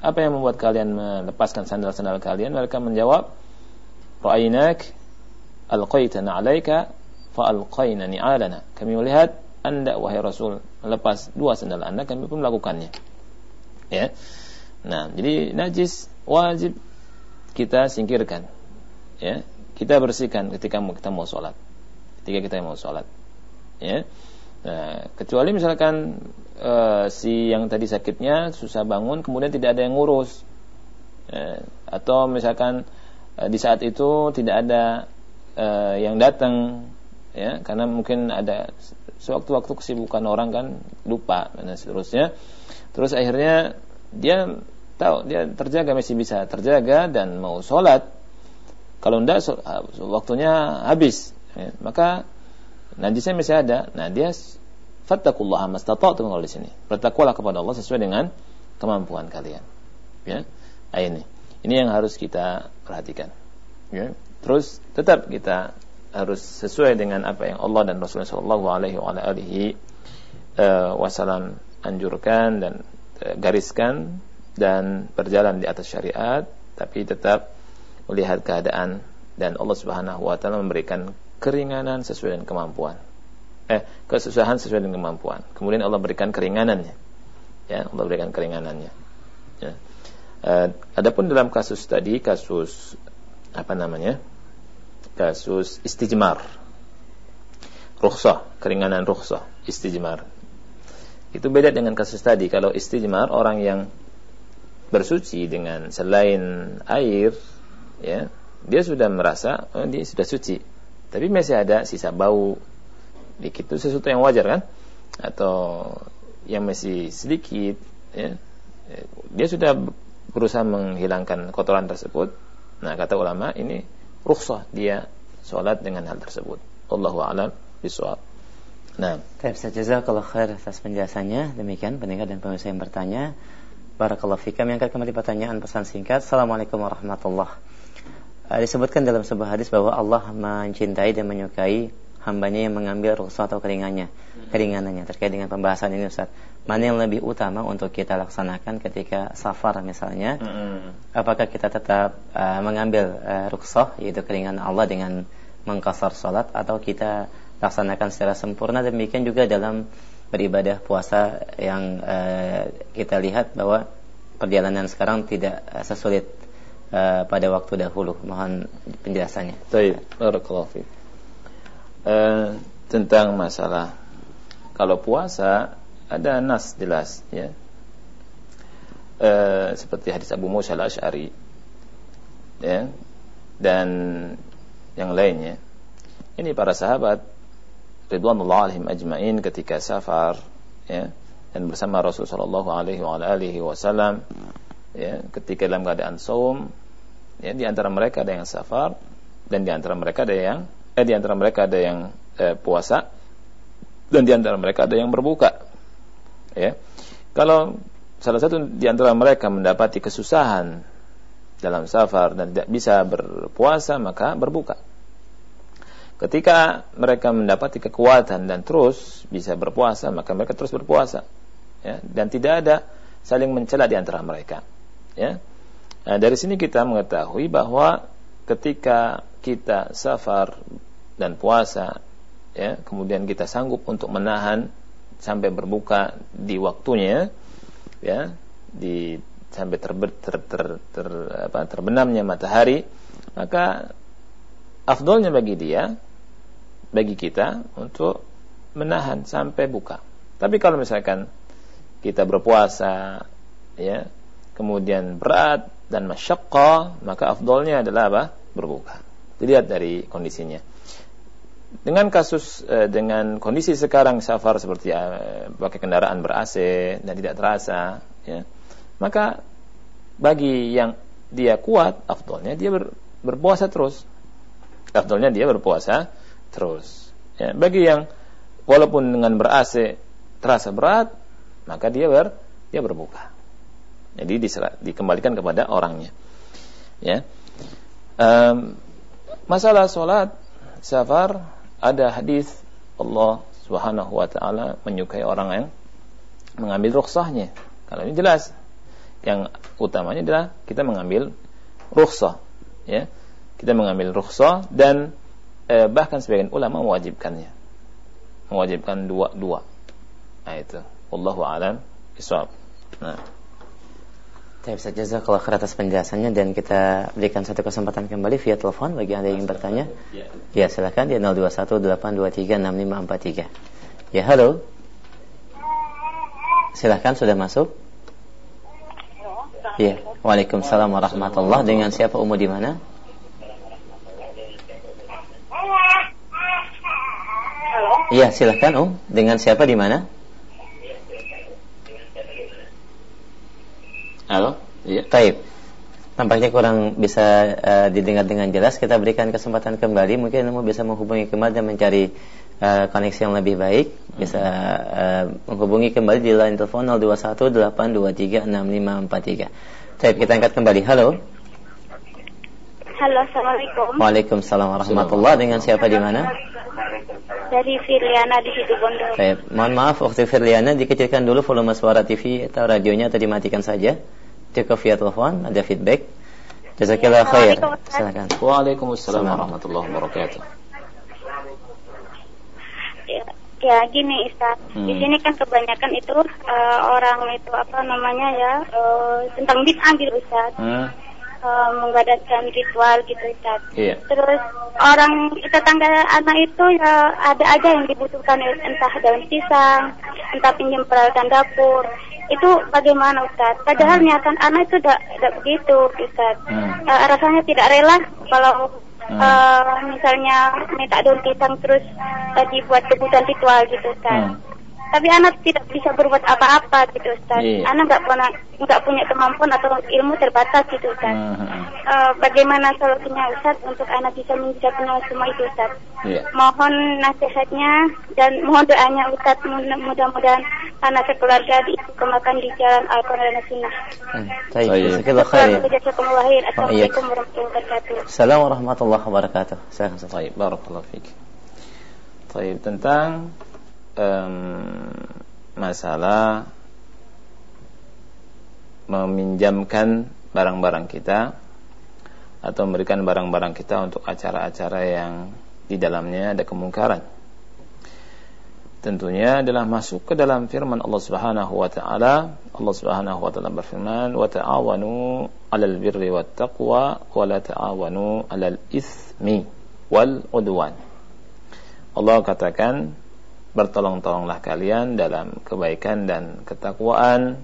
apa yang membuat kalian melepaskan sandal-sandal kalian? Mereka menjawab ra'ainak alqaitana alaika fa alqaina ni'alana kami melihat anda wahai Rasul melepas dua sandal anda kami pun melakukannya. Ya. Nah jadi najis wajib kita singkirkan. Ya. Kita bersihkan ketika kita mau sholat. Ketika kita mau sholat. Ya. Nah, kecuali misalkan uh, si yang tadi sakitnya susah bangun kemudian tidak ada yang ngurus. Ya, atau misalkan di saat itu tidak ada uh, yang datang ya karena mungkin ada sewaktu-waktu kesibukan orang kan lupa dan seterusnya terus akhirnya dia tahu dia terjaga masih bisa terjaga dan mau sholat kalau tidak waktunya habis, ya, maka najisnya masih ada. Nah, dia fattakullah mastata'tum kalau di sini. Bertakwalah kepada Allah sesuai dengan kemampuan kalian. Ya. Nah, ini. Ini yang harus kita perhatikan. Ya. Terus tetap kita harus sesuai dengan apa yang Allah dan Rasulullah Shallallahu Alaihi eh, Wasallam anjurkan dan uh, gariskan dan berjalan di atas syariat, tapi tetap melihat keadaan dan Allah Subhanahu wa taala memberikan keringanan sesuai dengan kemampuan. Eh, kesusahan sesuai dengan kemampuan. Kemudian Allah berikan keringanannya. Ya, Allah berikan keringanannya. Ya. Uh, adapun dalam kasus tadi kasus apa namanya? Kasus istijmar. Rukhsah, keringanan rukhsah, istijmar. Itu beda dengan kasus tadi. Kalau istijmar orang yang bersuci dengan selain air ya dia sudah merasa oh, dia sudah suci tapi masih ada sisa bau dikit itu sesuatu yang wajar kan atau yang masih sedikit ya dia sudah berusaha menghilangkan kotoran tersebut nah kata ulama ini rukhsah dia sholat dengan hal tersebut Allahu a'lam bishawab Nah, Baik, jazakallah khair atas penjelasannya. Demikian pendengar dan pemirsa yang bertanya. Barakallahu fikam. Yang kembali pertanyaan pesan singkat. Assalamualaikum warahmatullahi uh, disebutkan dalam sebuah hadis bahwa Allah mencintai dan menyukai hambanya yang mengambil rukhsah atau keringannya, keringanannya terkait dengan pembahasan ini Ustaz. Mana yang lebih utama untuk kita laksanakan ketika safar misalnya? Mm. Apakah kita tetap uh, mengambil uh, rukhsah yaitu keringanan Allah dengan mengkasar salat atau kita laksanakan secara sempurna demikian juga dalam beribadah puasa yang uh, kita lihat bahwa perjalanan sekarang tidak uh, sesulit uh, pada waktu dahulu. Mohon penjelasannya. Baik, barakallahu uh, tentang masalah kalau puasa ada nas jelas ya. Uh, seperti hadis Abu Musa al-Asy'ari ya dan yang lainnya. Ini para sahabat ridwanullah alaihim ajmain ketika safar ya dan bersama alaihi wasallam ya ketika dalam keadaan saum ya di antara mereka ada yang safar dan di antara mereka ada yang eh di antara mereka ada yang eh, puasa dan di antara mereka ada yang berbuka ya kalau salah satu di antara mereka mendapati kesusahan dalam safar dan tidak bisa berpuasa maka berbuka Ketika mereka mendapati kekuatan dan terus bisa berpuasa, maka mereka terus berpuasa. Ya, dan tidak ada saling mencela di antara mereka. Ya. Nah, dari sini kita mengetahui bahwa ketika kita safar dan puasa, ya, kemudian kita sanggup untuk menahan sampai berbuka di waktunya, ya, di sampai ter, ter, ter, ter, apa, terbenamnya matahari, maka afdolnya bagi dia bagi kita untuk menahan sampai buka. Tapi kalau misalkan kita berpuasa ya, kemudian berat dan masyaqqa, maka afdolnya adalah apa? berbuka. Dilihat dari kondisinya. Dengan kasus eh, dengan kondisi sekarang safar seperti eh, pakai kendaraan ber AC dan tidak terasa, ya, maka bagi yang dia kuat, afdolnya dia ber, berpuasa terus. Afdolnya dia berpuasa terus. Ya, bagi yang walaupun dengan ber AC terasa berat, maka dia ber dia berbuka. Jadi diserah, dikembalikan kepada orangnya. Ya. Um, masalah sholat safar ada hadis Allah Subhanahu wa taala menyukai orang yang mengambil rukhsahnya. Kalau ini jelas. Yang utamanya adalah kita mengambil rukhsah, ya. Kita mengambil rukhsah dan eh, bahkan sebagian ulama mewajibkannya mewajibkan dua-dua nah itu Allahu alam nah Baik, saja kalau atas penjelasannya dan kita berikan satu kesempatan kembali via telepon bagi Anda yang ingin bertanya. Ya, silakan di 0218236543. Ya, halo. Silakan sudah masuk. Ya, Waalaikumsalam warahmatullahi Dengan siapa umur di mana? Iya, silahkan Om. Dengan siapa di mana? Halo? Iya. Taib. Nampaknya kurang bisa uh, didengar dengan jelas. Kita berikan kesempatan kembali. Mungkin Om bisa menghubungi kembali dan mencari uh, koneksi yang lebih baik. Bisa uh, menghubungi kembali di line telepon 0218236543. Taib, kita angkat kembali. Halo. Halo, Assalamualaikum. Waalaikumsalam warahmatullahi Dengan siapa di mana? Dari Firliana di situ Bondo. Baik, mohon maaf waktu Firliana dikecilkan dulu volume suara TV atau radionya atau dimatikan saja. Cukup via telepon, ada feedback. Jazakillah khair. Silakan. Waalaikumsalam warahmatullahi wabarakatuh. Ya, ya gini Ustaz, hmm. di sini kan kebanyakan itu uh, orang itu apa namanya ya uh, tentang bid'ah gitu Ustaz. Hmm uh, mengadakan ritual gitu Ustaz. Iya. Terus orang tetangga anak itu ya ada aja yang dibutuhkan entah daun pisang, entah pinjam peralatan dapur. Itu bagaimana Ustaz? Padahal hmm. niatan anak itu tidak tidak begitu Ustaz. Hmm. Uh, rasanya tidak rela kalau hmm. uh, misalnya minta daun pisang terus uh, dibuat kebutuhan ritual gitu Ustaz. Hmm tapi anak tidak bisa berbuat apa-apa gitu Ustaz. Iya. Anak nggak pernah nggak punya kemampuan atau ilmu terbatas gitu Ustaz. Uh, -huh. uh, bagaimana solusinya Ustaz untuk anak bisa mencapai semua itu Ustaz? Iya. Mohon nasihatnya dan mohon doanya Ustaz mudah-mudahan anak sekeluarga dikembangkan di jalan Al-Quran dan Sunnah. Baik, Assalamualaikum warahmatullahi wabarakatuh. Assalamualaikum warahmatullahi wabarakatuh. Baik, barakallahu fiik. Baik, tentang um, masalah meminjamkan barang-barang kita atau memberikan barang-barang kita untuk acara-acara yang di dalamnya ada kemungkaran. Tentunya adalah masuk ke dalam firman Allah Subhanahu wa taala. Allah Subhanahu wa taala berfirman, "Wa ta'awanu 'alal birri wat taqwa wa la ta'awanu 'alal itsmi wal 'udwan." Allah katakan, bertolong-tolonglah kalian dalam kebaikan dan ketakwaan.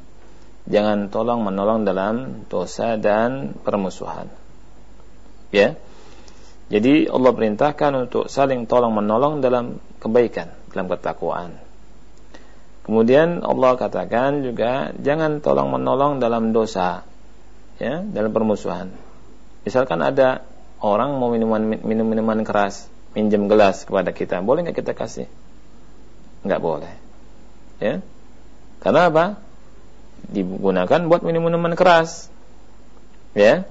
Jangan tolong menolong dalam dosa dan permusuhan. Ya. Jadi Allah perintahkan untuk saling tolong menolong dalam kebaikan dalam ketakwaan. Kemudian Allah katakan juga jangan tolong menolong dalam dosa ya dalam permusuhan. Misalkan ada orang mau minuman minum minuman keras minjem gelas kepada kita boleh nggak kita kasih nggak boleh. Ya. Karena apa? Digunakan buat minum minuman keras. Ya.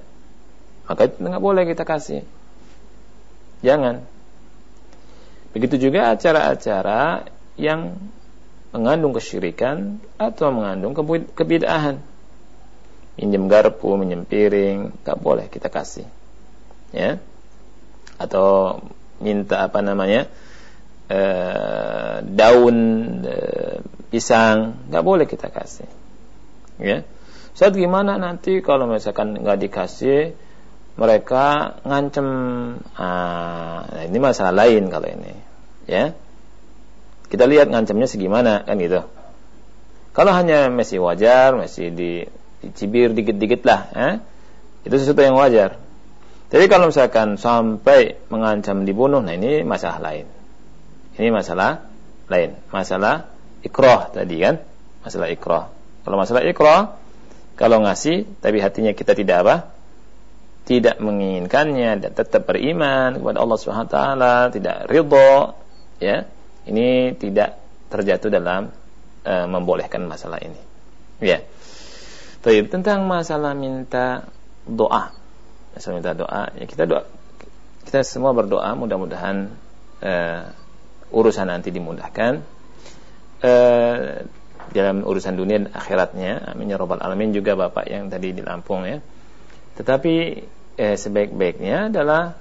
Maka itu nggak boleh kita kasih. Jangan. Begitu juga acara-acara yang mengandung kesyirikan atau mengandung kebidahan. Minjem garpu, minjem piring, gak boleh kita kasih. Ya. Atau minta apa namanya? E, daun e, pisang, gak boleh kita kasih. Ya. Saat gimana nanti kalau misalkan nggak dikasih mereka ngancem ah, nah ini masalah lain kalau ini ya kita lihat ngancamnya segimana kan gitu kalau hanya masih wajar masih di dicibir dikit-dikit lah eh? itu sesuatu yang wajar tapi kalau misalkan sampai mengancam dibunuh nah ini masalah lain ini masalah lain masalah ikroh tadi kan masalah ikroh kalau masalah ikroh kalau ngasih tapi hatinya kita tidak apa tidak menginginkannya dan tetap beriman kepada Allah Subhanahu wa taala, tidak ridho, ya. Ini tidak terjatuh dalam uh, membolehkan masalah ini. Ya. Tapi tentang masalah minta doa. Masalah minta doa, ya kita doa kita semua berdoa mudah-mudahan uh, urusan nanti dimudahkan. Uh, dalam urusan dunia dan akhiratnya. Amin ya robbal alamin juga Bapak yang tadi di Lampung ya tetapi eh, sebaik-baiknya adalah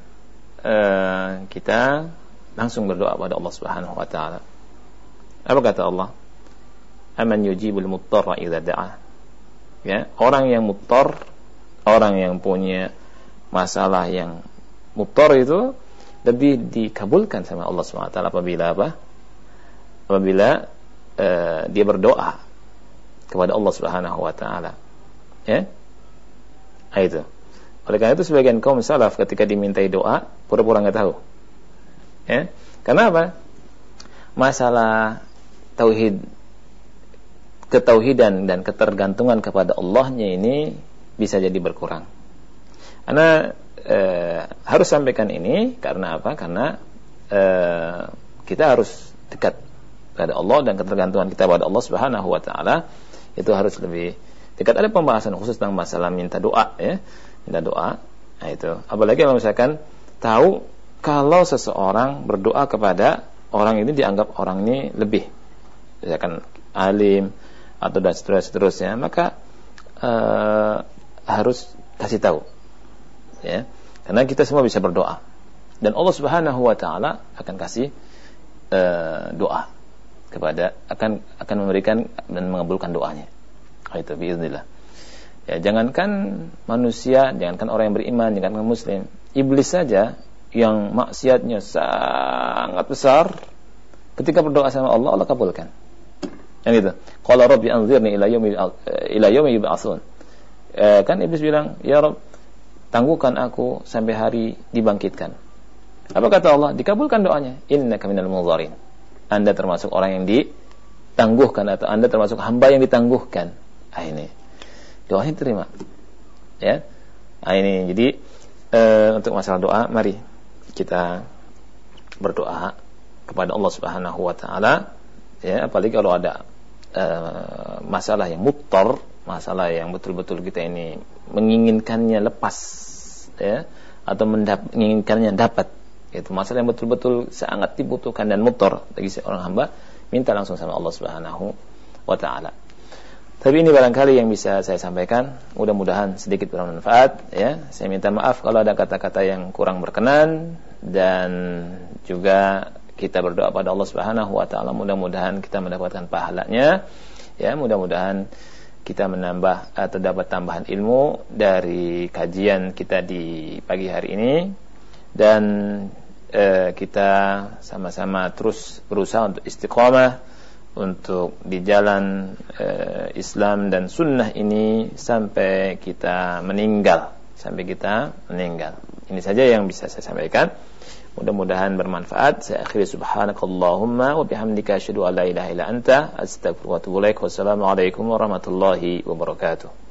eh, kita langsung berdoa pada Allah Subhanahu wa taala. Apa kata Allah? Aman yujibul muttarra idza da'a. Ya, orang yang muttar, orang yang punya masalah yang muttar itu lebih dikabulkan sama Allah taala apabila apa? Apabila uh, dia berdoa kepada Allah Subhanahu wa taala. Ya? Nah, itu. Oleh karena itu sebagian kaum salaf ketika dimintai doa pura-pura nggak tahu. Ya. Karena apa? Masalah tauhid ketauhidan dan ketergantungan kepada Allahnya ini bisa jadi berkurang. Karena e, harus sampaikan ini karena apa? Karena e, kita harus dekat kepada Allah dan ketergantungan kita pada Allah Subhanahu wa taala itu harus lebih dekat. Ada pembahasan khusus tentang masalah minta doa ya. Minta doa nah itu. Apalagi kalau misalkan tahu kalau seseorang berdoa kepada orang ini dianggap orang ini lebih. Misalkan alim atau dan seterusnya, maka uh, harus kasih tahu ya karena kita semua bisa berdoa dan Allah Subhanahu wa taala akan kasih uh, doa kepada akan akan memberikan dan mengabulkan doanya itu biiznillah. Ya, jangankan manusia, jangankan orang yang beriman, jangankan muslim, iblis saja yang maksiatnya sangat besar ketika berdoa sama Allah Allah kabulkan. Yang itu. Qala rabbi anzirni ila yaumi ila yaumi. Eh, kan iblis bilang, "Ya Rabb, tangguhkan aku sampai hari dibangkitkan." Apa kata Allah? Dikabulkan doanya. Innaka minal munzarin. Anda termasuk orang yang ditangguhkan atau Anda termasuk hamba yang ditangguhkan. Ah ini doanya terima. Ya. Ah ini jadi e, untuk masalah doa mari kita berdoa kepada Allah Subhanahu wa taala ya apalagi kalau ada e, masalah yang mutor, masalah yang betul-betul kita ini menginginkannya lepas ya atau mendap menginginkannya dapat itu masalah yang betul-betul sangat dibutuhkan dan mutor bagi seorang hamba minta langsung sama Allah Subhanahu wa taala tapi ini barangkali yang bisa saya sampaikan. Mudah-mudahan sedikit bermanfaat. Ya, saya minta maaf kalau ada kata-kata yang kurang berkenan dan juga kita berdoa pada Allah Subhanahu Wa Taala. Mudah-mudahan kita mendapatkan pahalanya. Ya, mudah-mudahan kita menambah atau dapat tambahan ilmu dari kajian kita di pagi hari ini. Dan eh, kita sama-sama terus berusaha untuk istiqomah untuk di jalan e, Islam dan sunnah ini sampai kita meninggal. Sampai kita meninggal. Ini saja yang bisa saya sampaikan mudah-mudahan bermanfaat. Saya akhiri subhanakallahumma wa bihamdika asyhadu an la ilaha illa anta astaghfiruka wa atubu ilaik. Wassalamu alaikum warahmatullahi wabarakatuh